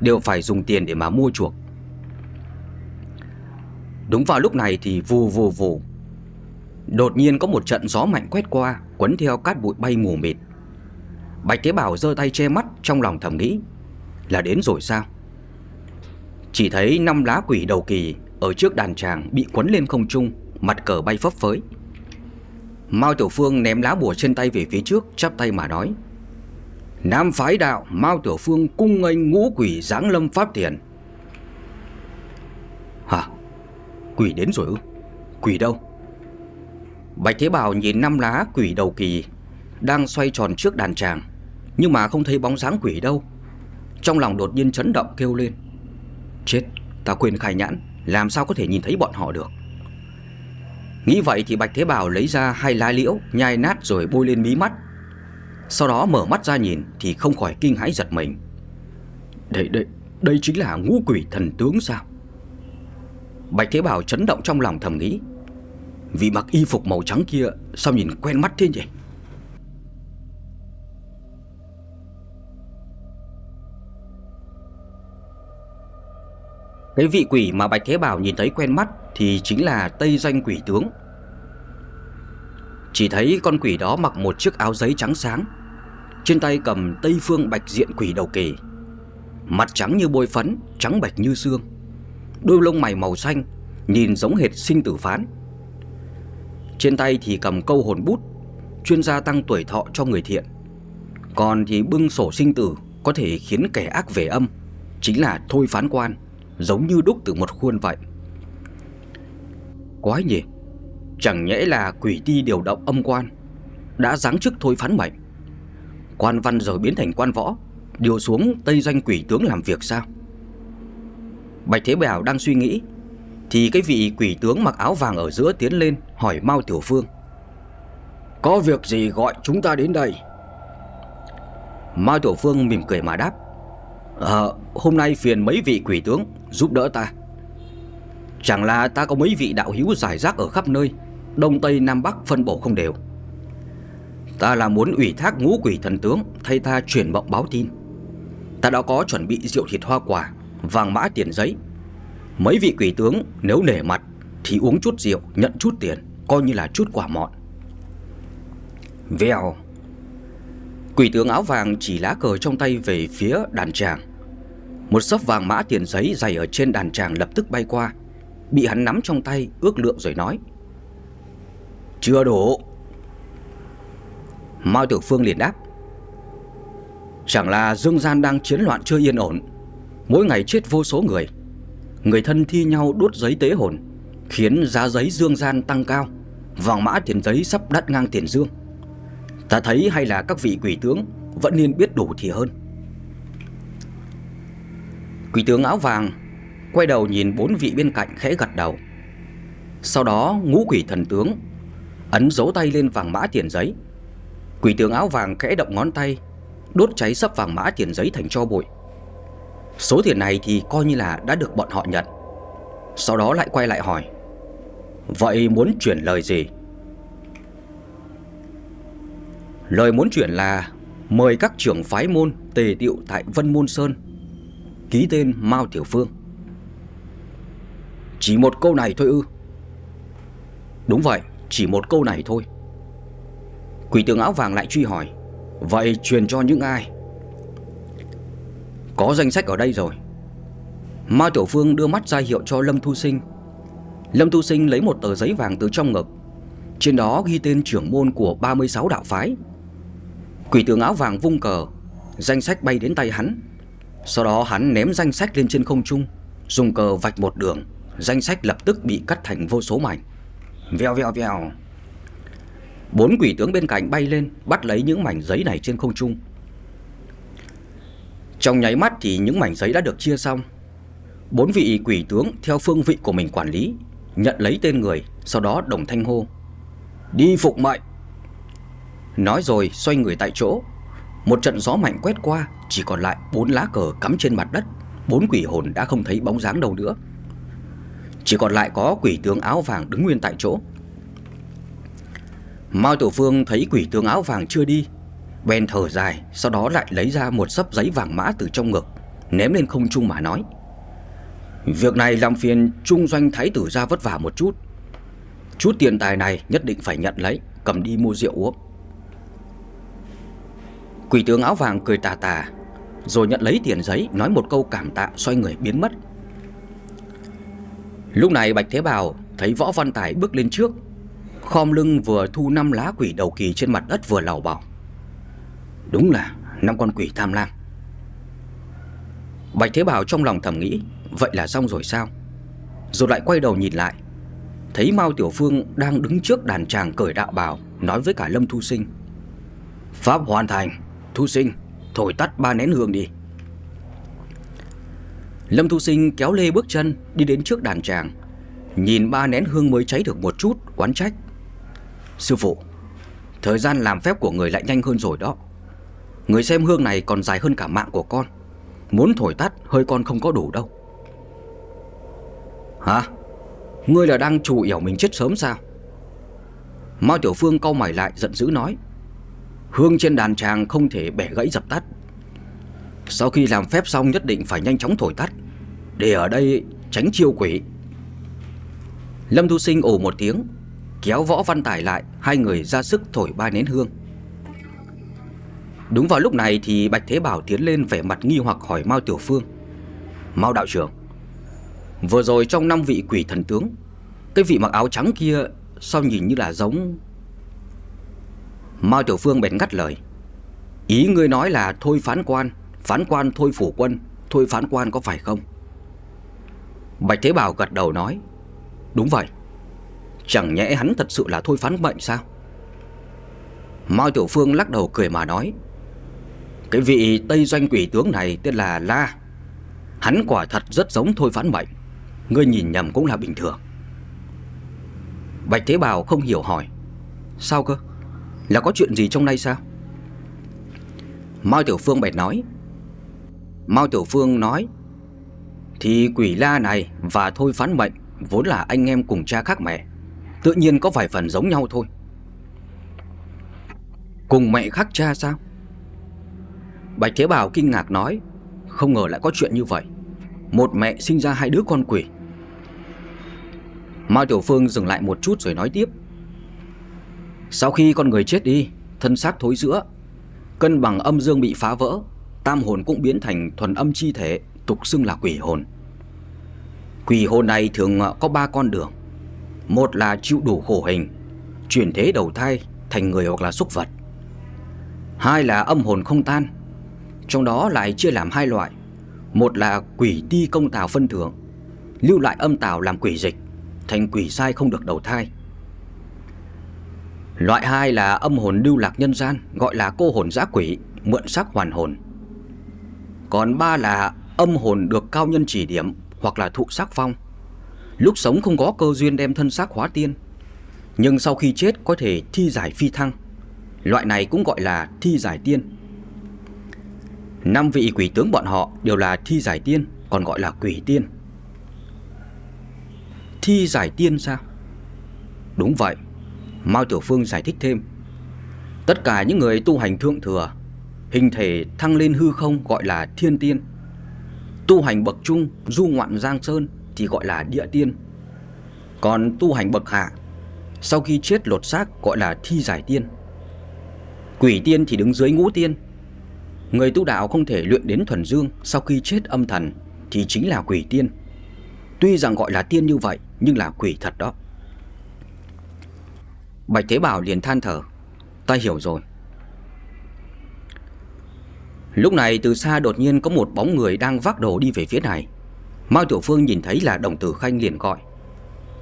Đều phải dùng tiền để mà mua chuộc. Đúng vào lúc này thì vù vù vù Đột nhiên có một trận gió mạnh quét qua, Quấn theo cát bụi bay mù mịt. Bạch Thế Bảo giơ tay che mắt Trong lòng thầm nghĩ, Là đến rồi sao? Chỉ thấy năm lá quỷ đầu kỳ Ở trước đàn tràng bị quấn lên không trung, Mặt cờ bay phấp phới. Mao Tiểu Phương ném lá bùa trên tay về phía trước, Chắp tay mà nói, Nam phái đạo Mao Tiểu Phương cung nghênh ngũ quỷ giáng lâm pháp thiền. Hả? Quỷ đến rồi ư? Quỷ đâu? Bạch Thế Bảo nhìn năm lá quỷ đầu kỳ Đang xoay tròn trước đàn tràng Nhưng mà không thấy bóng dáng quỷ đâu. Trong lòng đột nhiên chấn động kêu lên. Chết, ta quên khai nhãn Làm sao có thể nhìn thấy bọn họ được? Nghĩ vậy thì Bạch Thế Bảo lấy ra hai lá liễu Nhai nát rồi bôi lên mí mắt. Sau đó mở mắt ra nhìn Thì không khỏi kinh hãi giật mình. Đây, đây, đây chính là ngũ quỷ thần tướng sao? Bạch Thế Bảo chấn động trong lòng thầm nghĩ. Vị mặc y phục màu trắng kia, Sao nhìn quen mắt thế nhỉ? Cái vị quỷ mà Bạch Thế Bảo nhìn thấy quen mắt Thì chính là Tây Doanh Quỷ Tướng. Chỉ thấy con quỷ đó mặc một chiếc áo giấy trắng sáng, Trên tay cầm Tây Phương Bạch Diện Quỷ đầu kỳ Mặt trắng như bôi phấn, Trắng bạch như xương, Đôi lông mày màu xanh, Nhìn giống hệt sinh tử phán trên tay thì cầm câu hồn bút, Chuyên gia tăng tuổi thọ cho người thiện. Còn thì bưng sổ sinh tử Có thể khiến kẻ ác về âm, Chính là thôi phán quan, Giống như đúc từ một khuôn vậy. Quái nhỉ, Chẳng nhẽ là quỷ ti điều động âm quan, Đã giáng chức thôi phán mệnh. Quan văn rồi biến thành quan võ, Điều xuống Tây Doanh quỷ tướng làm việc sao? Bạch Thế Bảo đang suy nghĩ thì cái vị quỷ tướng mặc áo vàng ở giữa tiến lên Hỏi Mao Tiểu Phương. Có việc gì gọi chúng ta đến đây? Mao Tiểu Phương mỉm cười mà đáp. Ờ hôm nay phiền mấy vị quỷ tướng Giúp đỡ ta. Chẳng là ta có mấy vị đạo hữu giải rác ở khắp nơi Đông Tây Nam Bắc phân bổ không đều. Ta là muốn ủy thác ngũ quỷ thần tướng Thay ta chuyển mộng báo tin. Ta đã có chuẩn bị rượu thịt hoa quả Vàng mã tiền giấy Mấy vị quỷ tướng nếu nể mặt Thì uống chút rượu, nhận chút tiền, Coi như là chút quả mọn. Vèo. Quỷ tướng áo vàng chỉ lá cờ trong tay về phía đàn tràng Một sấp vàng mã tiền giấy dày ở trên đàn tràng lập tức bay qua, Bị hắn nắm trong tay, ước lượng rồi nói. Chưa đủ. Mao Tiểu Phương liền đáp. Chẳng là Dương Gian đang chiến loạn chưa yên ổn, Mỗi ngày chết vô số người. Người thân thi nhau đốt giấy tế hồn, Khiến giá giấy Dương Gian tăng cao, Vàng mã tiền giấy sắp đắt ngang tiền dương. Ta thấy hay là các vị quỷ tướng Vẫn nên biết đủ thì hơn. Quỷ tướng áo vàng Quay đầu nhìn bốn vị bên cạnh khẽ gật đầu. Sau đó ngũ quỷ thần tướng Ấn dấu tay lên vàng mã tiền giấy. Quỷ tướng áo vàng khẽ động ngón tay, Đốt cháy sắp vàng mã tiền giấy thành cho bụi. Số tiền này thì coi như là đã được bọn họ nhận. Sau đó lại quay lại hỏi Vậy muốn chuyển lời gì? Lời muốn chuyển là Mời các trưởng phái môn tề tiệu tại Vân Môn Sơn Ký tên Mao Tiểu Phương. Chỉ một câu này thôi ư? Đúng vậy, chỉ một câu này thôi. Quỷ tướng áo vàng lại truy hỏi Vậy truyền cho những ai? Có danh sách ở đây rồi. Ma Tiểu Phương đưa mắt ra hiệu cho Lâm Thu Sinh. Lâm Thu Sinh lấy một tờ giấy vàng từ trong ngực. Trên đó ghi tên trưởng môn của 36 đạo phái. Quỷ tướng áo vàng vung cờ, Danh sách bay đến tay hắn. Sau đó hắn ném danh sách lên trên không trung, Dùng cờ vạch một đường, Danh sách lập tức bị cắt thành vô số mảnh. Vèo vèo vèo. Bốn quỷ tướng bên cạnh bay lên, Bắt lấy những mảnh giấy này trên không trung. Trong nháy mắt thì những mảnh giấy đã được chia xong. Bốn vị quỷ tướng theo phương vị của mình quản lý, Nhận lấy tên người, Sau đó đồng thanh hô. Đi phục mệnh. Nói rồi xoay người tại chỗ. Một trận gió mạnh quét qua, Chỉ còn lại bốn lá cờ cắm trên mặt đất. Bốn quỷ hồn đã không thấy bóng dáng đâu nữa. Chỉ còn lại có quỷ tướng áo vàng đứng nguyên tại chỗ. Mao Tiểu Phương thấy quỷ tướng áo vàng chưa đi ben thở dài, Sau đó lại lấy ra một sấp giấy vàng mã từ trong ngực, Ném lên không trung mà nói. Việc này làm phiền trung doanh thái tử ra vất vả một chút. Chút tiền tài này nhất định phải nhận lấy, Cầm đi mua rượu uống. Quỷ tướng áo vàng cười tà tà, Rồi nhận lấy tiền giấy, Nói một câu cảm tạ xoay người biến mất. Lúc này Bạch Thế Bào Thấy Võ Văn Tài bước lên trước, Khom lưng vừa thu năm lá quỷ đầu kỳ trên mặt đất vừa lào bảo. Đúng là năm con quỷ tham lam. Bạch Thế Bảo trong lòng thầm nghĩ, Vậy là xong rồi sao? Rồi lại quay đầu nhìn lại, Thấy Mao Tiểu Phương đang đứng trước đàn tràng cởi đạo bào, Nói với cả Lâm Thu Sinh. Pháp hoàn thành, Thu Sinh, Thổi tắt ba nén hương đi. Lâm Thu Sinh kéo lê bước chân Đi đến trước đàn tràng Nhìn ba nén hương mới cháy được một chút Quán trách. Sư phụ, Thời gian làm phép của người lại nhanh hơn rồi đó. Người xem hương này còn dài hơn cả mạng của con. Muốn thổi tắt, hơi con không có đủ đâu. Hả? Ngươi là đang chủ yểu mình chết sớm sao? Mao Tiểu Phương cau mày lại, giận dữ nói. Hương trên đàn tràng không thể bẻ gãy dập tắt. Sau khi làm phép xong nhất định phải nhanh chóng thổi tắt. Để ở đây tránh chiêu quỷ. Lâm Thu Sinh ồ một tiếng, Kéo võ văn tải lại, Hai người ra sức thổi ba nén hương. Đúng vào lúc này thì Bạch Thế Bảo tiến lên vẻ mặt nghi hoặc hỏi Mao Tiểu Phương. Mao đạo trưởng, Vừa rồi trong năm vị quỷ thần tướng, Cái vị mặc áo trắng kia Sao nhìn như là giống? Mao Tiểu Phương bèn ngắt lời. Ý ngươi nói là thôi phán quan Phán quan thôi phủ quân, Thôi phán quan có phải không? Bạch Thế Bảo gật đầu nói, Đúng vậy. Chẳng nhẽ hắn thật sự là thôi phán mệnh sao? Mao Tiểu Phương lắc đầu cười mà nói cái vị Tây Doanh quỷ tướng này tên là La. Hắn quả thật rất giống thôi phán mệnh. Ngươi nhìn nhầm cũng là bình thường. Bạch Thế Bảo không hiểu hỏi, Sao cơ? Là có chuyện gì trong đây sao? Mao Tiểu Phương bạch nói, Mao Tiểu Phương nói, Thì quỷ la này và thôi phán mệnh Vốn là anh em cùng cha khác mẹ, Tự nhiên có vài phần giống nhau thôi. Cùng mẹ khác cha sao? Bạch Thế Bảo kinh ngạc nói Không ngờ lại có chuyện như vậy Một mẹ sinh ra hai đứa con quỷ Mao Tiểu Phương dừng lại một chút rồi nói tiếp Sau khi con người chết đi Thân xác thối giữa Cân bằng âm dương bị phá vỡ Tam hồn cũng biến thành thuần âm chi thể tục xưng là quỷ hồn. Quỷ hồn này thường ờ, có ba con đường. Một là chịu đủ khổ hình, chuyển thế đầu thai thành người hoặc là súc vật. Hai là âm hồn không tan, trong đó lại chia làm hai loại. Một là quỷ ti công tào phân thưởng, lưu lại âm tào làm quỷ dịch, thành quỷ sai không được đầu thai. Loại hai là âm hồn lưu lạc nhân gian, gọi là cô hồn giã quỷ, mượn sắc hoàn hồn. Còn ba là âm hồn được cao nhân chỉ điểm hoặc là thụ sắc phong. Lúc sống không có cơ duyên đem thân xác hóa tiên, nhưng sau khi chết có thể thi giải phi thăng. Loại này cũng gọi là thi giải tiên. Năm vị quỷ tướng bọn họ đều là thi giải tiên, còn gọi là quỷ tiên. Thi giải tiên sao? Đúng vậy. Mao Tiểu Phương giải thích thêm. Tất cả những người tu hành thượng thừa, hình thể thăng lên hư không gọi là thiên tiên. Tu hành bậc trung, du ngoạn giang sơn thì gọi là địa tiên. Còn tu hành bậc hạ, sau khi chết lột xác gọi là thi giải tiên. Quỷ tiên thì đứng dưới ngũ tiên. Người tu đạo không thể luyện đến thuần dương sau khi chết âm thần thì chính là quỷ tiên. Tuy rằng gọi là tiên như vậy nhưng là quỷ thật đó. Bạch Thế Bảo liền than thở Ta hiểu rồi Lúc này từ xa đột nhiên có một bóng người đang vác đồ đi về phía này Mao Tiểu Phương nhìn thấy là đồng tử khanh liền gọi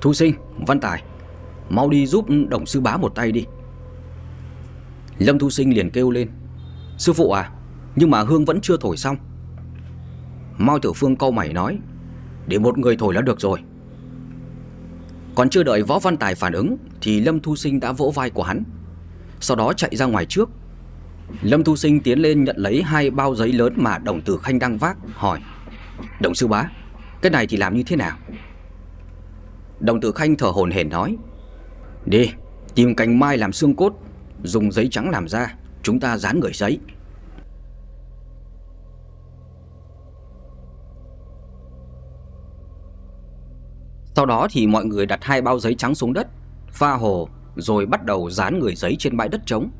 Thu sinh, văn tài Mau đi giúp đồng sư bá một tay đi Lâm Thu sinh liền kêu lên Sư phụ à nhưng mà hương vẫn chưa thổi xong. Mao Tiểu Phương câu mày nói, Để một người thổi là được rồi. Còn chưa đợi Võ Văn Tài phản ứng Thì Lâm Thu Sinh đã vỗ vai của hắn. Sau đó chạy ra ngoài trước. Lâm Thu Sinh tiến lên nhận lấy hai bao giấy lớn mà đồng tử khanh đang vác, Hỏi, Đồng sư bá, Cái này thì làm như thế nào? Đồng tử khanh thở hồn hển nói, Đi, Tìm cành mai làm xương cốt, Dùng giấy trắng làm ra, Chúng ta dán người giấy. Sau đó thì mọi người đặt hai bao giấy trắng xuống đất, pha hồ rồi bắt đầu dán người giấy trên bãi đất trống.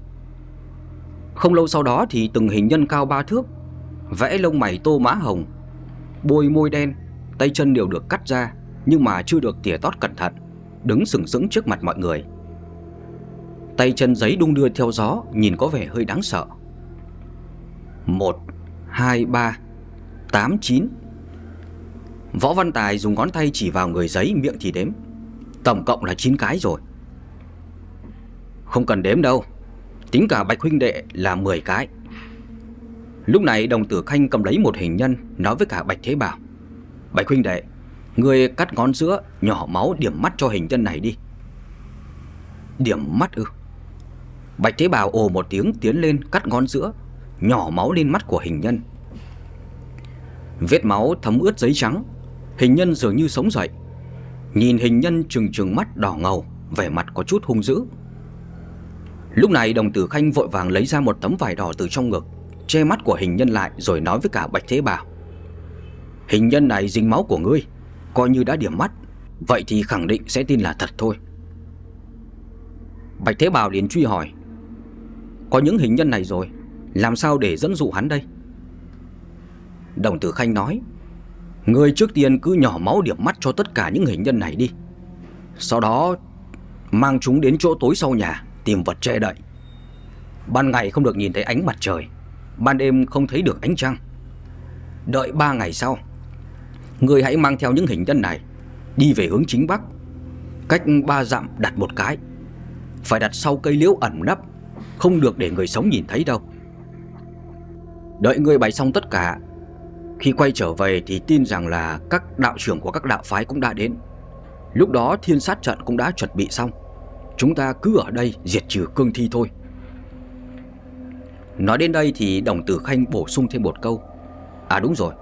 Không lâu sau đó thì từng hình nhân cao ba thước, vẽ lông mày tô má hồng, bôi môi đen, tay chân đều được cắt ra nhưng mà chưa được tỉa tót cẩn thận, đứng sừng sững trước mặt mọi người. Tay chân giấy đung đưa theo gió, nhìn có vẻ hơi đáng sợ. Một, hai, ba, tám, chín Võ Văn Tài dùng ngón tay chỉ vào người giấy miệng thì đếm. Tổng cộng là 9 cái rồi. Không cần đếm đâu. Tính cả Bạch Huynh Đệ là 10 cái. Lúc này đồng tử khanh cầm lấy một hình nhân, Nói với cả Bạch Thế Bảo. Bạch Huynh Đệ Người cắt ngón giữa nhỏ máu điểm mắt cho hình nhân này đi. Điểm mắt ư? Bạch Thế Bảo ồ một tiếng tiến lên cắt ngón giữa Nhỏ máu lên mắt của hình nhân. Vết máu thấm ướt giấy trắng. Hình nhân dường như sống dậy. Nhìn hình nhân trừng trừng mắt đỏ ngầu, Vẻ mặt có chút hung dữ. Lúc này đồng tử khanh vội vàng lấy ra một tấm vải đỏ từ trong ngực, Che mắt của hình nhân lại rồi nói với cả Bạch Thế Bảo Hình nhân này dính máu của ngươi, Coi như đã điểm mắt, Vậy thì khẳng định sẽ tin là thật thôi. Bạch Thế Bảo liền truy hỏi, Có những hình nhân này rồi, Làm sao để dẫn dụ hắn đây? Đồng tử khanh nói Người trước tiên cứ nhỏ máu điểm mắt cho tất cả những hình nhân này đi. Sau đó, Mang chúng đến chỗ tối sau nhà, Tìm vật che đậy. Ban ngày không được nhìn thấy ánh mặt trời, Ban đêm không thấy được ánh trăng. Đợi ba ngày sau, Người hãy mang theo những hình nhân này, Đi về hướng chính bắc. Cách ba dặm đặt một cái, Phải đặt sau cây liễu ẩn nấp, Không được để người sống nhìn thấy đâu. Đợi người bày xong tất cả khi quay trở về thì tin rằng là các đạo trưởng của các đạo phái cũng đã đến. Lúc đó thiên sát trận cũng đã chuẩn bị xong. Chúng ta cứ ở đây diệt trừ cương thi thôi. Nói đến đây thì đồng tử khanh bổ sung thêm một câu. À đúng rồi,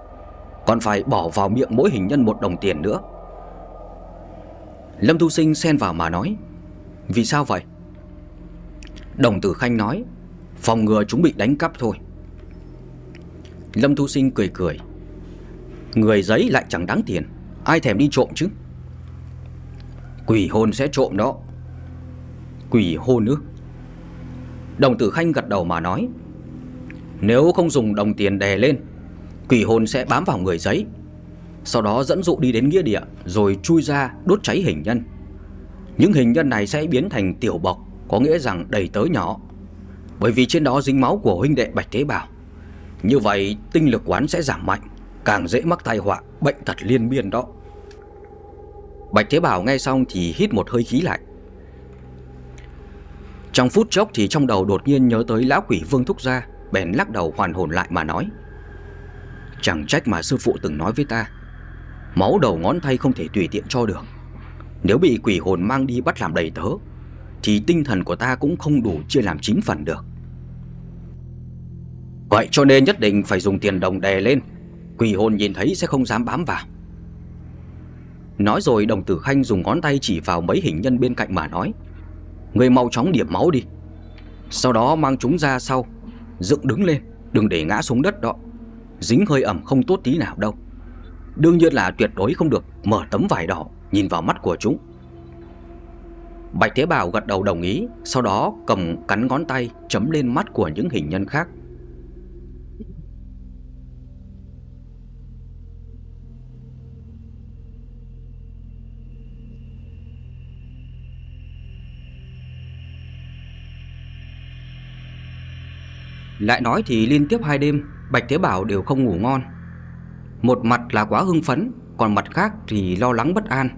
Còn phải bỏ vào miệng mỗi hình nhân một đồng tiền nữa. Lâm Thu Sinh xen vào mà nói, Vì sao vậy? Đồng tử khanh nói, Phòng ngừa chúng bị đánh cắp thôi. Lâm Thu Sinh cười cười. Người giấy lại chẳng đáng tiền. Ai thèm đi trộm chứ? Quỷ hồn sẽ trộm đó. Quỷ hồn ư? Đồng tử khanh gật đầu mà nói, Nếu không dùng đồng tiền đè lên, Quỷ hồn sẽ bám vào người giấy, Sau đó dẫn dụ đi đến nghĩa địa, Rồi chui ra đốt cháy hình nhân. Những hình nhân này sẽ biến thành tiểu bọc, Có nghĩa rằng đầy tớ nhỏ. Bởi vì trên đó dính máu của huynh đệ Bạch Thế Bảo Như vậy, tinh lực quán sẽ giảm mạnh. Càng dễ mắc tai họa, Bệnh thật liên miên đó. Bạch Thế Bảo nghe xong thì hít một hơi khí lạnh. Trong phút chốc thì trong đầu đột nhiên nhớ tới lão quỷ vương thúc gia, Bèn lắc đầu hoàn hồn lại mà nói, Chẳng trách mà sư phụ từng nói với ta, Máu đầu ngón tay không thể tùy tiện cho được. Nếu bị quỷ hồn mang đi bắt làm đầy tớ, Thì tinh thần của ta cũng không đủ chia làm chính phần được. Vậy cho nên nhất định phải dùng tiền đồng đè lên Quỷ hồn nhìn thấy sẽ không dám bám vào. Nói rồi đồng tử khanh dùng ngón tay chỉ vào mấy hình nhân bên cạnh mà nói Người mau chóng điểm máu đi. Sau đó mang chúng ra sau, Dựng đứng lên, Đừng để ngã xuống đất đó. Dính hơi ẩm không tốt tí nào đâu. Đương nhiên là tuyệt đối không được, Mở tấm vải đỏ, nhìn vào mắt của chúng. Bạch Thế Bảo gật đầu đồng ý, Sau đó cầm cắn ngón tay, Chấm lên mắt của những hình nhân khác. Lại nói thì liên tiếp hai đêm, Bạch Thế Bảo đều không ngủ ngon. Một mặt là quá hưng phấn, Còn mặt khác thì lo lắng bất an.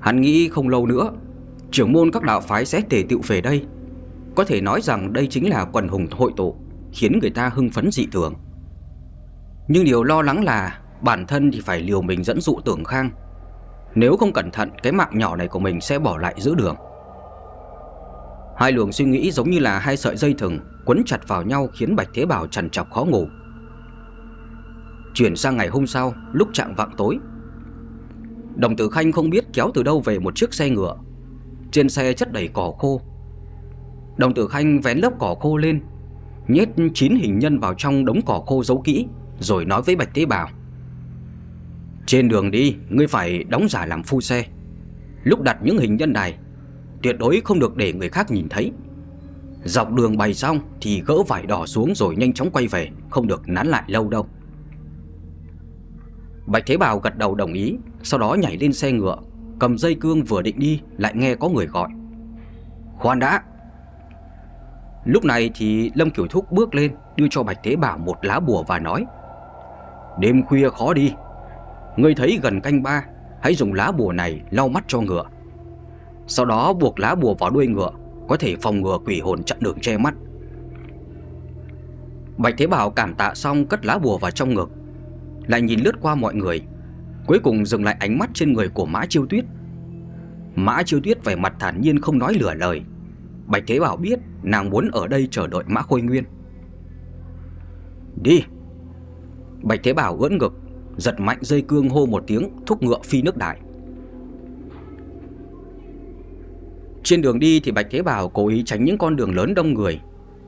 Hắn nghĩ không lâu nữa, Trưởng môn các đạo phái sẽ tề tựu về đây. Có thể nói rằng đây chính là quần hùng hội tụ, Khiến người ta hưng phấn dị thường. Nhưng điều lo lắng là Bản thân thì phải liều mình dẫn dụ tưởng khang. Nếu không cẩn thận, Cái mạng nhỏ này của mình sẽ bỏ lại giữa đường. Hai luồng suy nghĩ giống như là hai sợi dây thừng Quấn chặt vào nhau khiến Bạch Thế Bảo trằn trọc khó ngủ. Chuyển sang ngày hôm sau, Lúc trạng vạng tối, Đồng tử khanh không biết kéo từ đâu về một chiếc xe ngựa. Trên xe chất đầy cỏ khô. Đồng tử khanh vén lớp cỏ khô lên, Nhét chín hình nhân vào trong đống cỏ khô giấu kỹ, Rồi nói với Bạch Thế Bảo, Trên đường đi, Ngươi phải đóng giả làm phu xe. Lúc đặt những hình nhân này Tuyệt đối không được để người khác nhìn thấy. Dọc đường bày xong Thì gỡ vải đỏ xuống rồi nhanh chóng quay về, Không được nán lại lâu đâu. Bạch Thế Bảo gật đầu đồng ý, Sau đó nhảy lên xe ngựa, Cầm dây cương vừa định đi, Lại nghe có người gọi. Khoan đã. Lúc này thì Lâm Kiểu Thúc bước lên, Đưa cho Bạch Thế Bảo một lá bùa và nói, Đêm khuya khó đi. Ngươi thấy gần canh ba, Hãy dùng lá bùa này lau mắt cho ngựa. Sau đó buộc lá bùa vào đuôi ngựa, Có thể phòng ngừa quỷ hồn chặn đường che mắt. Bạch Thế Bảo cảm tạ xong cất lá bùa vào trong ngực, Lại nhìn lướt qua mọi người, Cuối cùng dừng lại ánh mắt trên người của Mã Chiêu Tuyết. Mã Chiêu Tuyết vẻ mặt thản nhiên không nói lửa lời. Bạch Thế Bảo biết nàng muốn ở đây chờ đợi Mã Khôi Nguyên. Đi. Bạch Thế Bảo ưỡn ngực, Giật mạnh dây cương hô một tiếng, Thúc ngựa phi nước đại. Trên đường đi thì Bạch Thế Bảo cố ý tránh những con đường lớn đông người.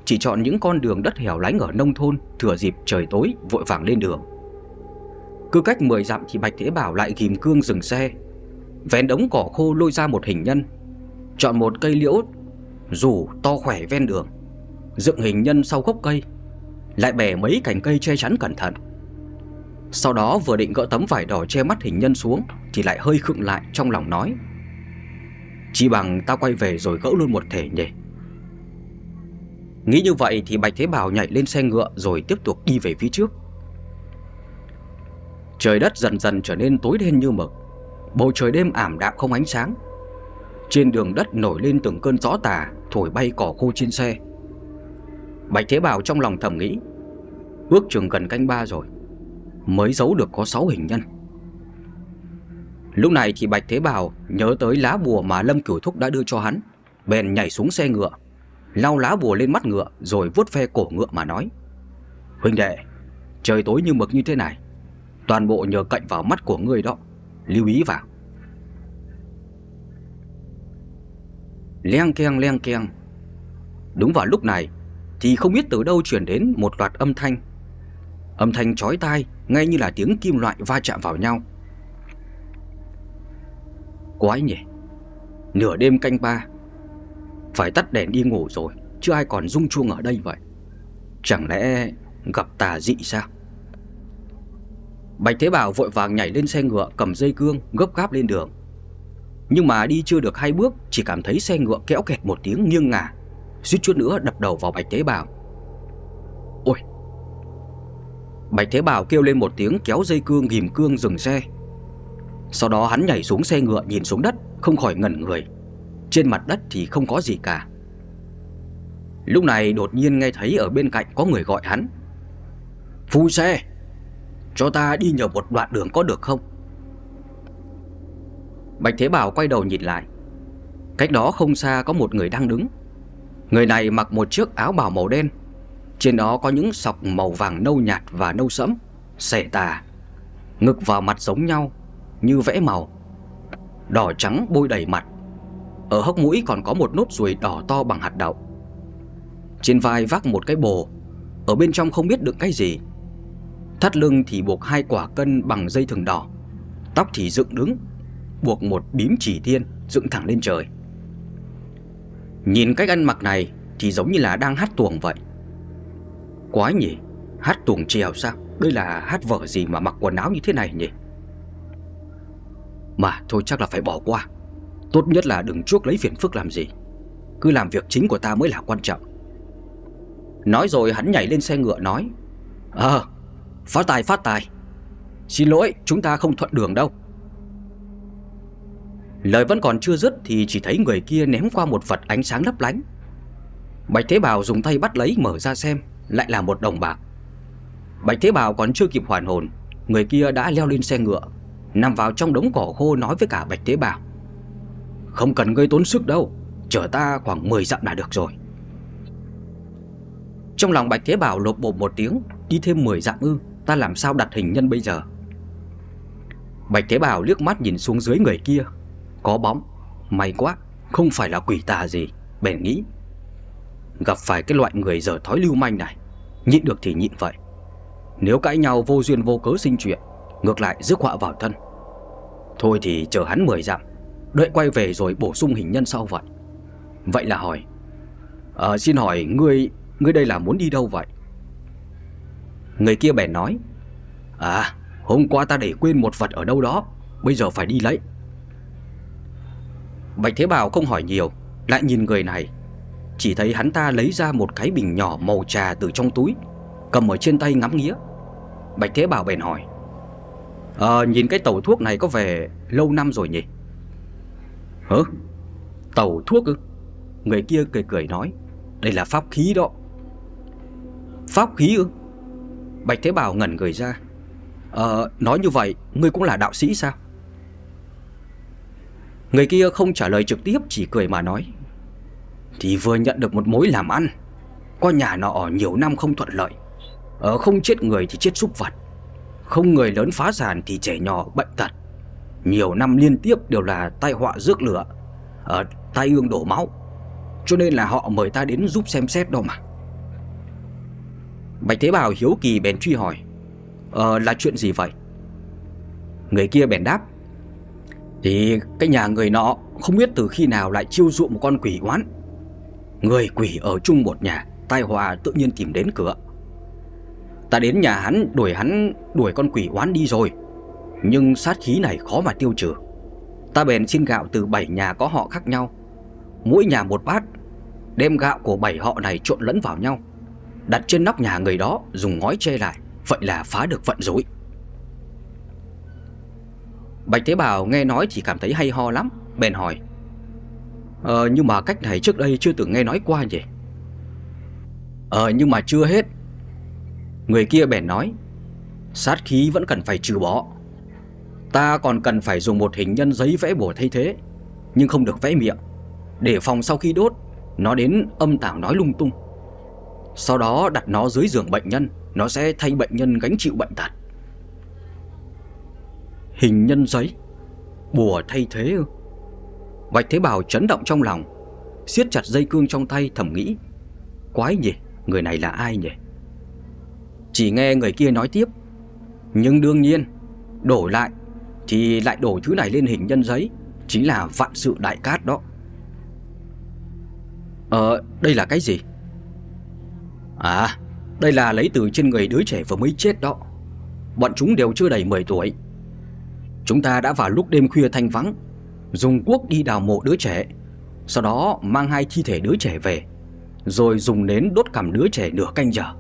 Chỉ chọn những con đường đất hẻo lánh ở nông thôn, Thừa dịp trời tối, vội vàng lên đường. Cứ cách 10 dặm thì Bạch Thế Bảo lại ghim cương dừng xe. Vén đống cỏ khô lôi ra một hình nhân. Chọn một cây liễu Rủ to khỏe ven đường. Dựng hình nhân sau gốc cây. Lại bẻ mấy cành cây che chắn cẩn thận. Sau đó vừa định gỡ tấm vải đỏ che mắt hình nhân xuống Thì lại hơi khựng lại trong lòng nói. Chỉ bằng ta quay về rồi gỡ luôn một thể nhỉ? Nghĩ như vậy thì Bạch Thế Bảo nhảy lên xe ngựa rồi tiếp tục đi về phía trước. Trời đất dần dần trở nên tối đen như mực. Bầu trời đêm ảm đạm không ánh sáng. Trên đường đất nổi lên từng cơn gió tà, Thổi bay cỏ khô trên xe. Bạch Thế Bảo trong lòng thầm nghĩ, Ước chừng gần canh ba rồi, Mới giấu được có 6 hình nhân. Lúc này thì Bạch Thế Bảo nhớ tới lá bùa mà Lâm Cửu Thúc đã đưa cho hắn, Bèn nhảy xuống xe ngựa, Lau lá bùa lên mắt ngựa Rồi vuốt ve cổ ngựa mà nói, Huynh đệ, Trời tối như mực như thế này, Toàn bộ nhờ cạnh vào mắt của người đó, Lưu ý vào. Leng keng leng keng. Đúng vào lúc này Thì không biết từ đâu truyền đến một loạt âm thanh. Âm thanh chói tai Ngay như là tiếng kim loại va chạm vào nhau. Quái nhỉ? Nửa đêm canh ba, Phải tắt đèn đi ngủ rồi, Chứ ai còn rung chuông ở đây vậy? Chẳng lẽ gặp tà dị sao? Bạch Thế Bảo vội vàng nhảy lên xe ngựa, cầm dây cương, gấp gáp lên đường. Nhưng mà đi chưa được hai bước, Chỉ cảm thấy xe ngựa kéo kẹt một tiếng nghiêng ngả, suýt chút nữa đập đầu vào Bạch Thế Bảo. Ôi! Bạch Thế Bảo kêu lên một tiếng, kéo dây cương ghim cương dừng xe. Sau đó hắn nhảy xuống xe ngựa nhìn xuống đất, Không khỏi ngẩn người. Trên mặt đất thì không có gì cả. Lúc này đột nhiên nghe thấy ở bên cạnh có người gọi hắn. Phu xe, Cho ta đi nhờ một đoạn đường có được không? Bạch Thế Bảo quay đầu nhìn lại. Cách đó không xa có một người đang đứng. Người này mặc một chiếc áo bào màu đen. Trên đó có những sọc màu vàng nâu nhạt và nâu sẫm, Xẻ tà. Ngực vào mặt giống nhau. Như vẽ màu. Đỏ trắng bôi đầy mặt. Ở hốc mũi còn có một nốt ruồi đỏ to bằng hạt đậu. Trên vai vác một cái bồ. Ở bên trong không biết đựng cái gì. Thắt lưng thì buộc hai quả cân bằng dây thừng đỏ. Tóc thì dựng đứng, Buộc một bím chỉ thiên dựng thẳng lên trời. Nhìn cách ăn mặc này Thì giống như là đang hát tuồng vậy. Quái nhỉ, Hát tuồng trèo sao? Đây là hát vở gì mà mặc quần áo như thế này nhỉ? Mà thôi chắc là phải bỏ qua. Tốt nhất là đừng chuốc lấy phiền phức làm gì. Cứ làm việc chính của ta mới là quan trọng. Nói rồi hắn nhảy lên xe ngựa nói Ờ Phát tài phát tài. Xin lỗi, chúng ta không thuận đường đâu. Lời vẫn còn chưa dứt thì chỉ thấy người kia ném qua một vật ánh sáng lấp lánh. Bạch Thế Bảo dùng tay bắt lấy mở ra xem, Lại là một đồng bạc. Bạch Thế Bảo còn chưa kịp hoàn hồn, Người kia đã leo lên xe ngựa. Nằm vào trong đống cỏ khô nói với cả Bạch Thế Bảo Không cần gây tốn sức đâu Chở ta khoảng 10 dặm đã được rồi. Trong lòng Bạch Thế Bảo lột bột một tiếng, Đi thêm 10 dặm ư, Ta làm sao đặt hình nhân bây giờ? Bạch Thế Bảo liếc mắt nhìn xuống dưới người kia, Có bóng, May quá, Không phải là quỷ tà gì, Bèn nghĩ. Gặp phải cái loại người dở thói lưu manh này, Nhịn được thì nhịn vậy. Nếu cãi nhau vô duyên vô cớ sinh chuyện, Ngược lại rước họa vào thân. Thôi thì chờ hắn 10 dặm Đợi quay về rồi bổ sung hình nhân sau vậy. Vậy là hỏi à, Xin hỏi ngươi Ngươi đây là muốn đi đâu vậy? Người kia bèn nói À hôm qua ta để quên một vật ở đâu đó Bây giờ phải đi lấy. Bạch Thế Bảo không hỏi nhiều Lại nhìn người này. Chỉ thấy hắn ta lấy ra một cái bình nhỏ màu trà từ trong túi Cầm ở trên tay ngắm nghía. Bạch Thế Bảo bèn hỏi Ờ nhìn cái tàu thuốc này có vẻ lâu năm rồi nhỉ? Hả? Tàu thuốc ư? Người kia cười cười nói Đây là pháp khí đó. Pháp khí ư? Bạch Thế Bảo ngẩn người ra. Ờ nói như vậy Ngươi cũng là đạo sĩ sao? Người kia không trả lời trực tiếp Chỉ cười mà nói Thì vừa nhận được một mối làm ăn. Có nhà nọ nhiều năm không thuận lợi. Ờ, không chết người thì chết súc vật. Không người lớn phá sản thì trẻ nhỏ bệnh tật. Nhiều năm liên tiếp đều là tai họa rước lửa Ở tai ương đổ máu. Cho nên là họ mời ta đến giúp xem xét đâu mà. Bạch Thế Bảo hiếu kỳ bèn truy hỏi Ờ là chuyện gì vậy? Người kia bèn đáp, Thì cái nhà người nọ Không biết từ khi nào lại chiêu dụ một con quỷ oán. Người quỷ ở chung một nhà, Tai họa tự nhiên tìm đến cửa. Ta đến nhà hắn đuổi hắn, Đuổi con quỷ oán đi rồi. Nhưng sát khí này khó mà tiêu trừ. Ta bèn xin gạo từ bảy nhà có họ khác nhau. Mỗi nhà một bát, Đem gạo của bảy họ này trộn lẫn vào nhau. Đặt trên nóc nhà người đó, Dùng ngói che lại. Vậy là phá được vận rối. Bạch Thế Bảo nghe nói thì cảm thấy hay ho lắm, Bèn hỏi Ờ nhưng mà cách này trước đây chưa từng nghe nói qua nhỉ? Ờ nhưng mà chưa hết. Người kia bèn nói, Sát khí vẫn cần phải trừ bỏ. Ta còn cần phải dùng một hình nhân giấy vẽ bùa thay thế, Nhưng không được vẽ miệng. Để phòng sau khi đốt, Nó đến âm tảo nói lung tung. Sau đó đặt nó dưới giường bệnh nhân, Nó sẽ thay bệnh nhân gánh chịu bệnh tật. Hình nhân giấy, Bùa thay thế ư? Bạch Thế Bảo chấn động trong lòng, siết chặt dây cương trong tay thầm nghĩ, Quái nhỉ Người này là ai nhỉ? Chỉ nghe người kia nói tiếp. Nhưng đương nhiên, Đổi lại, Thì lại đổi thứ này lên hình nhân giấy, Chính là vạn sự đại cát đó. Ờ đây là cái gì? À đây là lấy từ trên người đứa trẻ vừa mới chết đó. Bọn chúng đều chưa đầy 10 tuổi. Chúng ta đã vào lúc đêm khuya thanh vắng, Dùng cuốc đi đào mộ đứa trẻ, Sau đó mang hai thi thể đứa trẻ về, Rồi dùng nến đốt cằm đứa trẻ nửa canh giờ.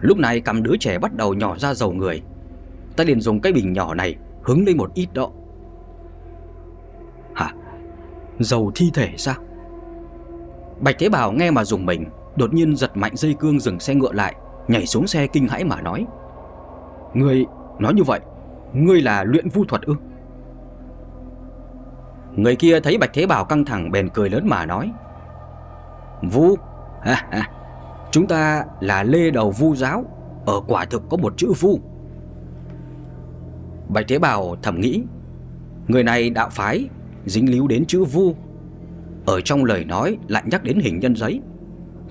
Lúc này cầm đứa trẻ bắt đầu nhỏ ra dầu người Ta liền dùng cái bình nhỏ này Hứng lên một ít đó Hả? Dầu thi thể sao? Bạch Thế Bảo nghe mà dùng mình Đột nhiên giật mạnh dây cương dừng xe ngựa lại Nhảy xuống xe kinh hãi mà nói Ngươi nói như vậy Ngươi là luyện vu thuật ư Người kia thấy Bạch Thế Bảo căng thẳng bèn cười lớn mà nói Vu ha, ha. Chúng ta là lê đầu vu giáo, Ở quả thực có một chữ vu. Bạch Thế Bảo thầm nghĩ, Người này đạo phái, Dính líu đến chữ vu. Ở trong lời nói lại nhắc đến hình nhân giấy,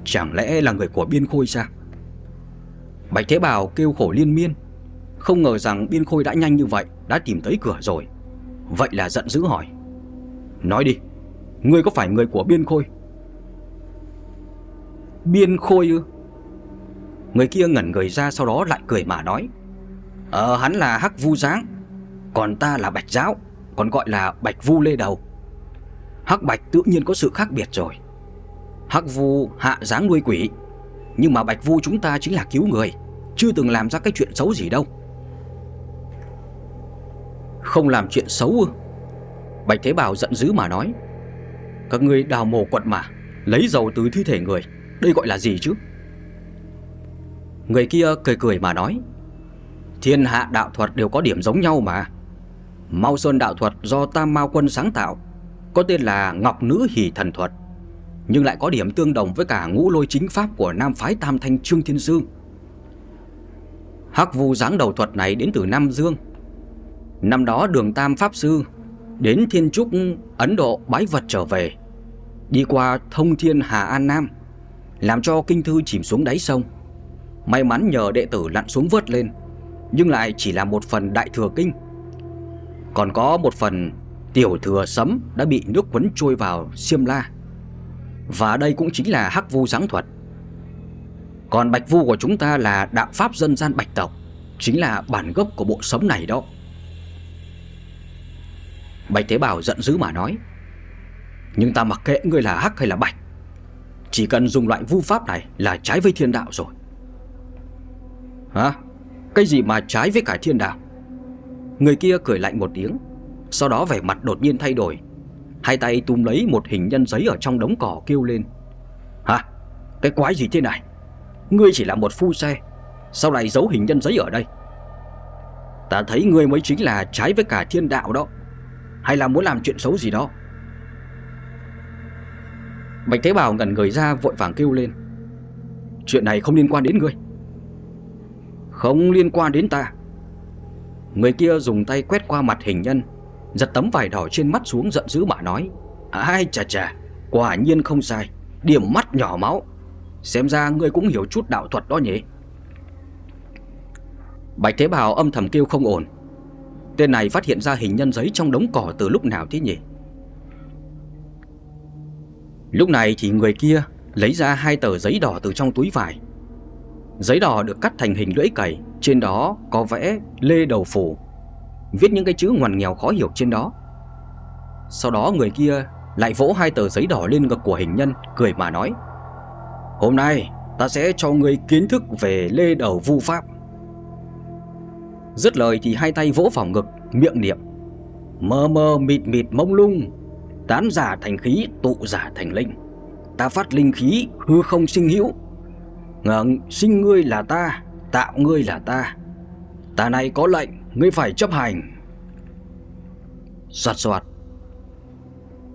Chẳng lẽ là người của biên khôi sao? Bạch Thế Bảo kêu khổ liên miên, Không ngờ rằng biên khôi đã nhanh như vậy, Đã tìm tới cửa rồi. Vậy là giận dữ hỏi, Nói đi, Ngươi có phải người của biên khôi? Biên khôi ư? Người kia ngẩn người ra sau đó lại cười mà nói Ờ hắn là Hắc Vu Giáng, Còn ta là Bạch Giáo, Còn gọi là Bạch Vu Lê Đầu. Hắc Bạch tự nhiên có sự khác biệt rồi. Hắc Vu hạ dáng nuôi quỷ, Nhưng mà Bạch Vu chúng ta chính là cứu người, Chưa từng làm ra cái chuyện xấu gì đâu. Không làm chuyện xấu ư? Bạch Thế Bảo giận dữ mà nói. Các ngươi đào mồ quật mà, Lấy dầu từ thi thể người. Đây gọi là gì chứ? Người kia cười cười mà nói, Thiên hạ đạo thuật đều có điểm giống nhau mà. Mau Sơn đạo thuật do Tam Mao Quân sáng tạo, Có tên là Ngọc Nữ Hỷ Thần Thuật, Nhưng lại có điểm tương đồng với cả ngũ lôi chính pháp của Nam Phái Tam Thanh Trương Thiên dương. Hắc vu dáng đầu thuật này đến từ Nam Dương. Năm đó đường Tam Pháp Sư Đến Thiên Trúc Ấn Độ bái vật trở về, Đi qua thông thiên Hà An Nam. Làm cho kinh thư chìm xuống đáy sông. May mắn nhờ đệ tử lặn xuống vớt lên, Nhưng lại chỉ là một phần đại thừa kinh. Còn có một phần tiểu thừa sấm Đã bị nước quấn trôi vào Siêm La. Và đây cũng chính là hắc vu giáng thuật. Còn bạch vu của chúng ta là đạo pháp dân gian bạch tộc, Chính là bản gốc của bộ sấm này đó. Bạch Thế Bảo giận dữ mà nói, Nhưng ta mặc kệ ngươi là hắc hay là bạch chỉ cần dùng loại vu pháp này là trái với thiên đạo rồi. Hả? Cái gì mà trái với cả thiên đạo? Người kia cười lạnh một tiếng, Sau đó vẻ mặt đột nhiên thay đổi. Hai tay túm lấy một hình nhân giấy ở trong đống cỏ kêu lên. Hả? Cái quái gì thế này? Ngươi chỉ là một phu xe, Sao lại giấu hình nhân giấy ở đây? Ta thấy ngươi mới chính là trái với cả thiên đạo đó. Hay là muốn làm chuyện xấu gì đó? Bạch Thế Bảo ngẩn người ra, vội vàng kêu lên. Chuyện này không liên quan đến ngươi. Không liên quan đến ta. Người kia dùng tay quét qua mặt hình nhân, Giật tấm vải đỏ trên mắt xuống giận dữ mà nói, Ai, chà chà, Quả nhiên không sai, Điểm mắt nhỏ máu. Xem ra ngươi cũng hiểu chút đạo thuật đó nhỉ? Bạch Thế Bảo âm thầm kêu không ổn. Tên này phát hiện ra hình nhân giấy trong đống cỏ từ lúc nào thế nhỉ? Lúc này thì người kia lấy ra hai tờ giấy đỏ từ trong túi vải. Giấy đỏ được cắt thành hình lưỡi cày, Trên đó có vẽ lê đầu phủ, Viết những cái chữ ngoằn nghèo khó hiểu trên đó. Sau đó người kia lại vỗ hai tờ giấy đỏ lên ngực của hình nhân, Cười mà nói, Hôm nay ta sẽ cho người kiến thức về lê đầu vu pháp. Dứt lời thì hai tay vỗ vào ngực, Miệng niệm, Mơ mơ mịt mịt mông lung Tán giả thành khí, tụ giả thành linh. Ta phát linh khí, hư không sinh hữu. Ngờ sinh ngươi là ta, Tạo ngươi là ta. Ta này có lệnh, Ngươi phải chấp hành. Soạt soạt.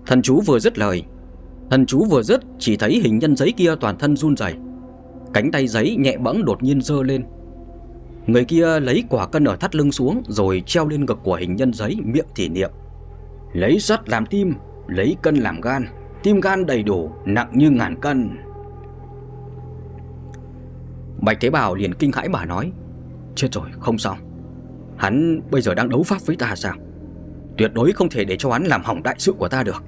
Thần chú vừa dứt lời. Thần chú vừa dứt, Chỉ thấy hình nhân giấy kia toàn thân run rẩy. Cánh tay giấy nhẹ bẫng đột nhiên dơ lên. Người kia lấy quả cân ở thắt lưng xuống, Rồi treo lên ngực của hình nhân giấy miệng thì niệm. Lấy sắt làm tim Lấy cân làm gan, Tim gan đầy đủ, nặng như ngàn cân. Bạch Thế Bảo liền kinh hãi mà nói, Chết rồi, không xong Hắn bây giờ đang đấu pháp với ta sao? Tuyệt đối không thể để cho hắn làm hỏng đại sự của ta được.